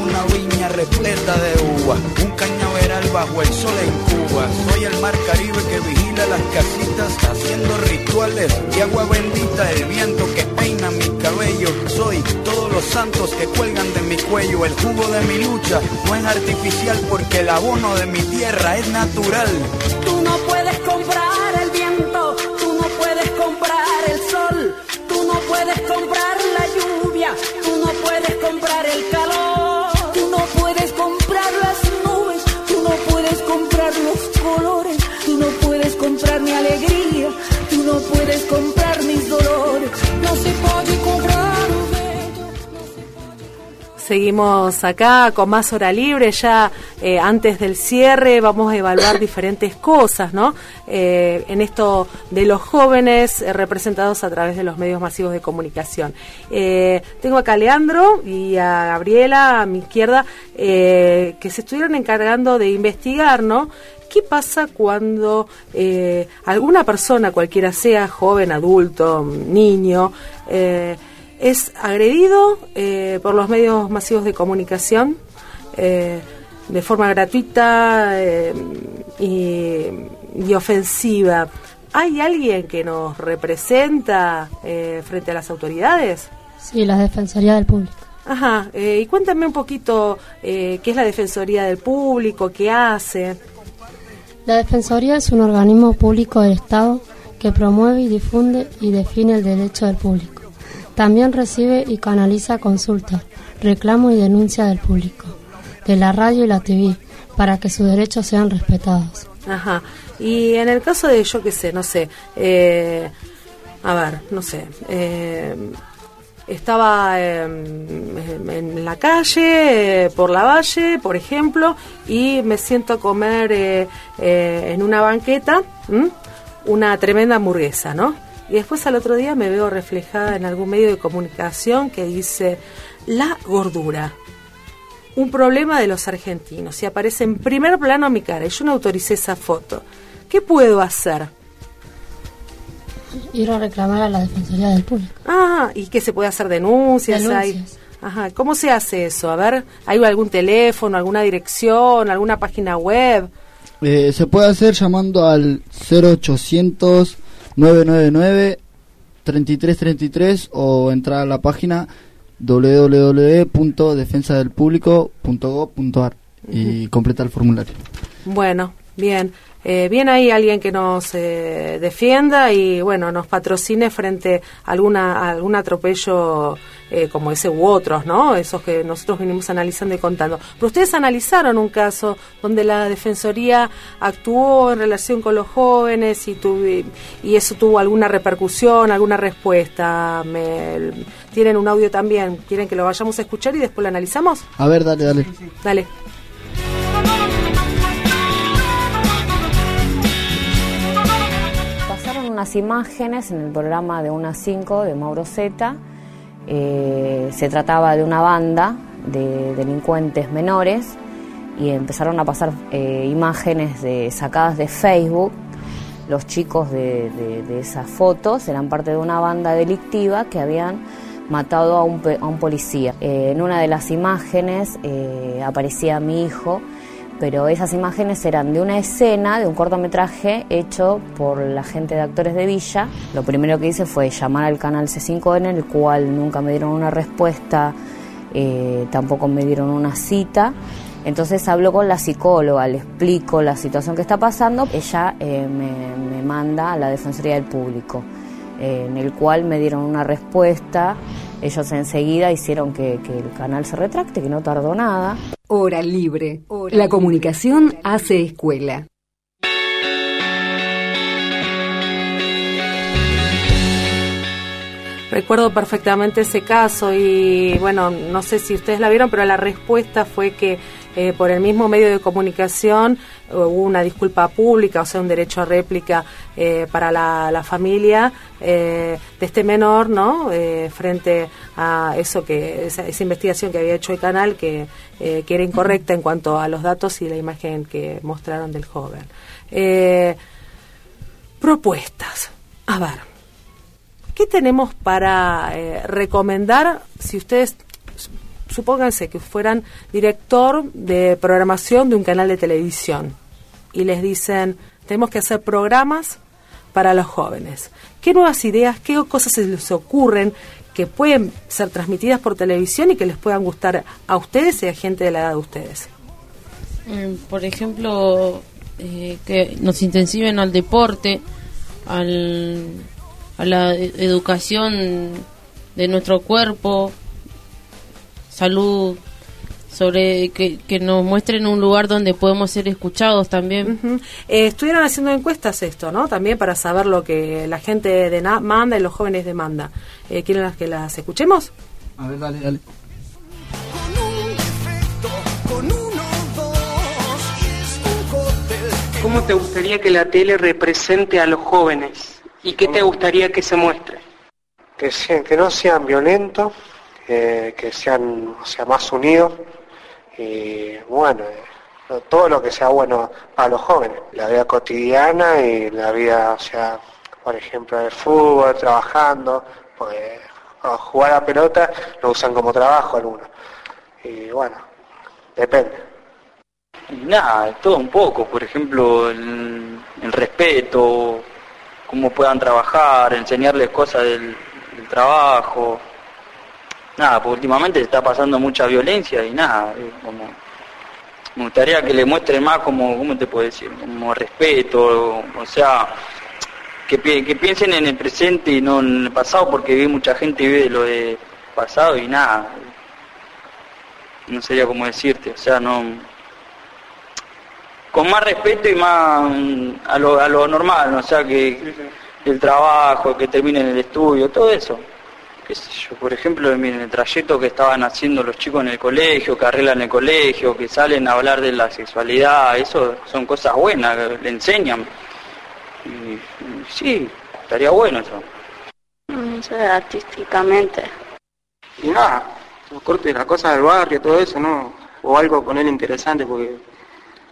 una viña repleta de uva, un cañaveral bajo el sol en Cuba. Soy el mar Caribe que vigila las casitas haciendo rituales y agua bendita, el viento que Soy todos los santos que cuelgan de mi cuello. El jugo de mi lucha no es artificial porque el abono de mi tierra es natural. Seguimos acá con más hora libre, ya eh, antes del cierre vamos a evaluar diferentes cosas, ¿no? Eh, en esto de los jóvenes eh, representados a través de los medios masivos de comunicación. tengo acá a Leandro y a Gabriela a mi izquierda que se estuvieron encargando de investigar, ¿no? ¿Qué pasa cuando alguna persona, cualquiera sea, joven, adulto, niño, es agredido eh, por los medios masivos de comunicación eh, de forma gratuita eh, y, ofensiva. ¿Hay alguien que nos representa frente a las autoridades? Sí, la Defensoría del Público. Ajá, y cuéntame un poquito qué es la Defensoría del Público, qué hace. La Defensoría es un organismo público del Estado que promueve y difunde y define el derecho del público. También recibe y canaliza consultas, reclamos y denuncias del público, de la radio y la TV, para que sus derechos sean respetados. Ajá. Y en el caso de, yo qué sé, no sé, eh, a ver, no sé, eh, estaba em, en la calle, eh, por la valle, por ejemplo, y me siento a comer eh, eh, en una banqueta una tremenda hamburguesa, ¿no? Y después al otro día me veo reflejada en algún medio de comunicación que dice la gordura. Un problema de los argentinos y aparece en primer plano mi cara y yo no autoricé esa foto. ¿Qué puedo hacer? Ir a reclamar a la Defensoría del Público. Ah, ¿y qué se puede hacer? ¿Denuncias? Denuncias. Ajá, ¿cómo se hace eso? A ver, ¿hay algún teléfono, alguna dirección, alguna página web? Eh, se puede hacer llamando al 0800 999 3333 o entrar a la página www.defensadelpublico.gov.ar y completar el formulario. Bueno, bien. Eh, bien ahí alguien que nos eh, defienda y bueno nos patrocine frente a alguna algún atropello eh, como ese u otros no esos que nosotros venimos analizando y contando. Pero ustedes analizaron un caso donde la defensoría actuó en relación con los jóvenes y y eso tuvo alguna repercusión alguna respuesta. Me, tienen un audio también. Quieren que lo vayamos a escuchar y después lo analizamos a ver dale dale. Dale imágenes en el programa de Una 5 de Mauro Zeta. Eh, se trataba de una banda de delincuentes menores y empezaron a pasar eh, imágenes sacadas de Facebook. Los chicos de, esas fotos eran parte de una banda delictiva que habían matado a un, a un policía. Eh, en una de las imágenes aparecía mi hijo pero esas imágenes eran de una escena, de un cortometraje hecho por la gente de actores de Villa. Lo primero que hice fue llamar al canal C5N, en el cual nunca me dieron una respuesta, eh, tampoco me dieron una cita. Entonces hablo con la psicóloga, le explico la situación que está pasando. Ella eh, me, manda a la Defensoría del Público, eh, en el cual me dieron una respuesta. Ellos enseguida hicieron que, que el canal se retracte, que no tardó nada. Hora libre. la comunicación hace escuela. Recuerdo perfectamente ese caso y bueno, no sé si ustedes la vieron, pero la respuesta fue que eh, por el mismo medio de comunicación hubo una disculpa pública, o sea, un derecho a réplica eh, para la, familia eh, de este menor, ¿no? frente a eso que esa, investigación que había hecho el canal que, que, era incorrecta en cuanto a los datos y la imagen que mostraron del joven. propuestas. A ver, ¿qué tenemos para recomendar si ustedes supónganse que fueran director de programación de un canal de televisión y les dicen, tenemos que hacer programas para los jóvenes. ¿Qué nuevas ideas, qué cosas se les ocurren que pueden ser transmitidas por televisión y que les puedan gustar a ustedes y a gente de la edad de ustedes? Mm, por ejemplo, eh, que nos intensiven al deporte, al, a la e-, educación de nuestro cuerpo, salud, sobre que, que, nos muestren un lugar donde podemos ser escuchados también. Eh, estuvieron haciendo encuestas esto, ¿no? También para saber lo que la gente demanda y los jóvenes demanda. Eh, ¿Quieren las que las escuchemos? A ver, dale, dale. ¿Cómo te gustaría que la tele represente a los jóvenes? ¿Y qué te gustaría que se muestre? Que, que no sean violentos, que sean o sea, más unidos y bueno, eh, todo lo que sea bueno para los jóvenes, la vida cotidiana y la vida, o sea, por ejemplo, de fútbol, trabajando, pues jugar a pelota lo usan como trabajo algunos. Y bueno, depende. Nada, todo un poco, por ejemplo, el, respeto, cómo puedan trabajar, enseñarles cosas del trabajo, nada, porque últimamente se está pasando mucha violencia y nada, como me gustaría que le muestre más como, ¿cómo te puedo decir? Como respeto, o sea, que, que piensen en el presente y no en el pasado, porque vi mucha gente vive lo de pasado y nada, no sería como decirte, o sea, no con más respeto y más a lo, a lo normal, ¿no? o sea, que el trabajo, que terminen el estudio, todo eso qué sé yo, por ejemplo, miren, el trayecto que estaban haciendo los chicos en el colegio, que arreglan el colegio, que salen a hablar de la sexualidad, eso son cosas buenas, que le enseñan. Y, y sí, estaría bueno eso. No sé, artísticamente. Y nada, los cortes, las cosas del barrio, todo eso, ¿no? O algo con él interesante, porque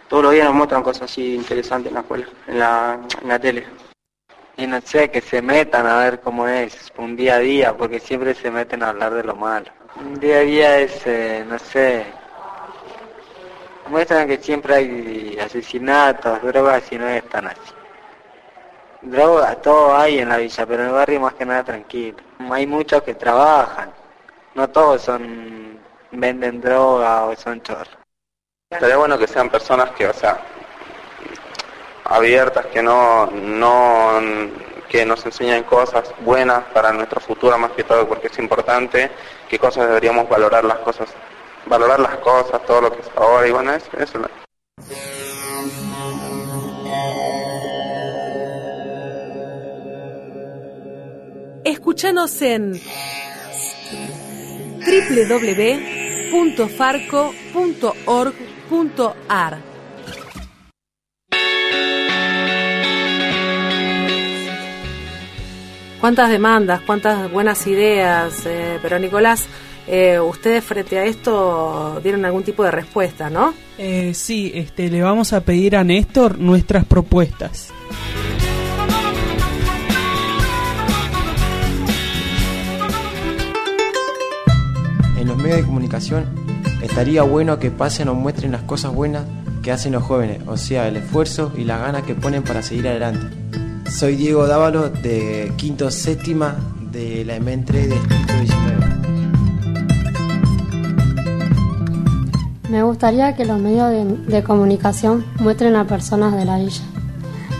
todos los días nos muestran cosas así interesantes en la escuela, en la, en la tele. Y no sé, que se metan a ver cómo es un día a día, porque siempre se meten a hablar de lo malo. Un día a día es, eh, no sé, muestran que siempre hay asesinatos, drogas y no es tan así. Droga, todo hay en la villa, pero en el barrio más que nada tranquilo. Hay muchos que trabajan, no todos son venden droga o son chorros. Estaría bueno que sean personas que, o sea, abiertas, que no, no, que nos enseñen cosas buenas para nuestro futuro más que todo, porque es importante qué cosas deberíamos valorar las cosas, valorar las cosas, todo lo que es ahora, y bueno, es, eso. Escúchanos en www.farco.org.ar. Cuántas demandas, cuántas buenas ideas, eh, pero Nicolás, eh, ustedes frente a esto dieron algún tipo de respuesta, ¿no? Eh, sí, este, le vamos a pedir a Néstor nuestras propuestas. En los medios de comunicación estaría bueno que pasen o muestren las cosas buenas que hacen los jóvenes, o sea, el esfuerzo y las ganas que ponen para seguir adelante. Soy Diego Dávalo de Quinto Séptima de la M3 de Distrito 19. Me gustaría que los medios de, de comunicación muestren a personas de la villa,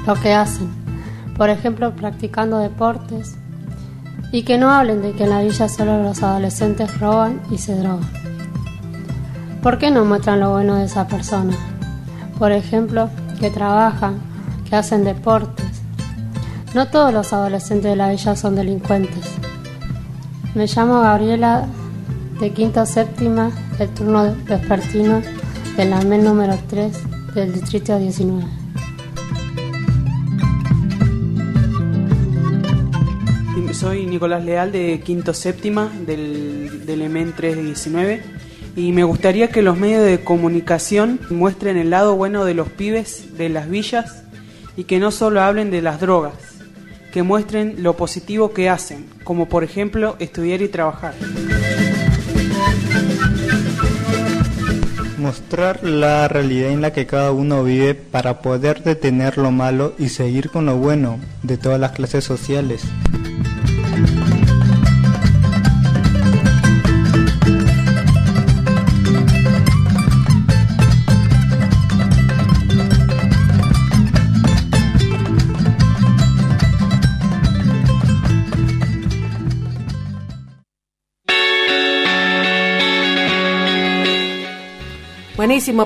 lo que hacen, por ejemplo, practicando deportes, y que no hablen de que en la villa solo los adolescentes roban y se drogan. ¿Por qué no muestran lo bueno de esa persona? Por ejemplo, que trabajan, que hacen deportes. No todos los adolescentes de la villa son delincuentes. Me llamo Gabriela de quinta séptima del turno vespertino de la MEN número 3 del distrito 19. Soy Nicolás Leal de Quinto Séptima del, del EMEN 319 y me gustaría que los medios de comunicación muestren el lado bueno de los pibes de las villas y que no solo hablen de las drogas, que muestren lo positivo que hacen, como por ejemplo estudiar y trabajar. Mostrar la realidad en la que cada uno vive para poder detener lo malo y seguir con lo bueno de todas las clases sociales.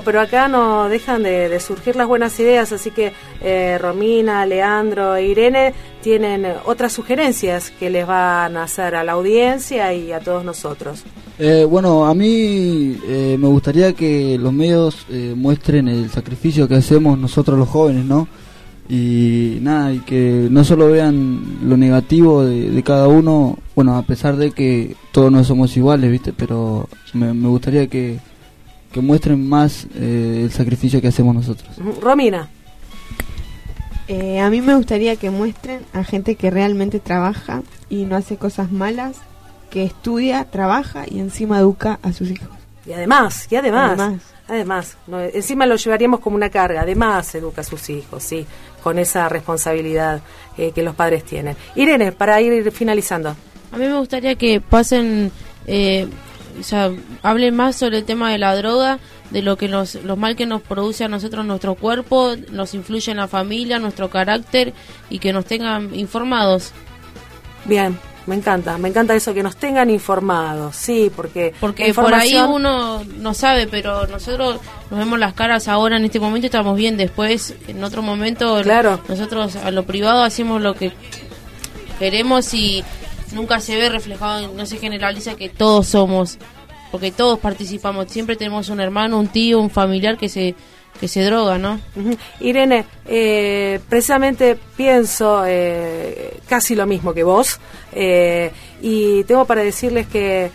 Pero acá no dejan de, surgir las buenas ideas, así que eh, Romina, Leandro e Irene tienen otras sugerencias que les van a hacer a la audiencia y a todos nosotros. Eh, bueno, a mí eh, me gustaría que los medios eh, muestren el sacrificio que hacemos nosotros los jóvenes, ¿no? Y nada, y que no solo vean lo negativo de, de cada uno, bueno, a pesar de que todos no somos iguales, ¿viste? Pero me gustaría que, que muestren más eh, el sacrificio que hacemos nosotros. Romina. Eh, a mí me gustaría que muestren a gente que realmente trabaja y no hace cosas malas, que estudia, trabaja y encima educa a sus hijos. Y además, y además, Además. además, no, encima lo llevaríamos como una carga, además educa a sus hijos, sí, con esa responsabilidad eh, que los padres tienen. Irene, para ir finalizando. A mí me gustaría que pasen, eh, o sea, hablen más sobre el tema de la droga, de lo que nos, lo mal que nos produce a nosotros nuestro cuerpo, nos influye en la familia, nuestro carácter y que nos tengan informados. Bien, me encanta, me encanta eso, que nos tengan informados, sí, porque... Porque por ahí uno no sabe, pero nosotros nos vemos las caras ahora en este momento estamos bien. Después, en otro momento, Claro. nosotros a lo privado hacemos lo que queremos y nunca se ve reflejado, no se generaliza que todos somos, porque todos participamos, siempre tenemos un hermano, un tío, un familiar que se que se droga, ¿no? Irene, eh, precisamente pienso eh, casi lo mismo que vos eh, y tengo para decirles que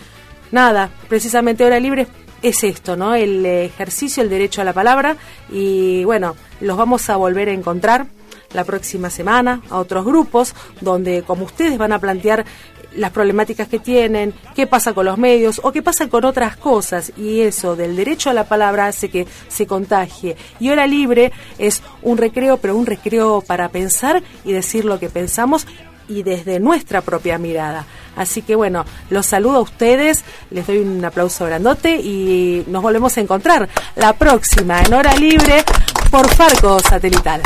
nada, precisamente hora libre es esto, ¿no? El ejercicio, el derecho a la palabra y bueno, los vamos a volver a encontrar la próxima semana a otros grupos donde como ustedes van a plantear las problemáticas que tienen, qué pasa con los medios o qué pasa con otras cosas. Y eso del derecho a la palabra hace que se contagie. Y hora libre es un recreo, pero un recreo para pensar y decir lo que pensamos y desde nuestra propia mirada. Así que bueno, los saludo a ustedes, les doy un aplauso grandote y nos volvemos a encontrar la próxima en hora libre por Farco Satelital.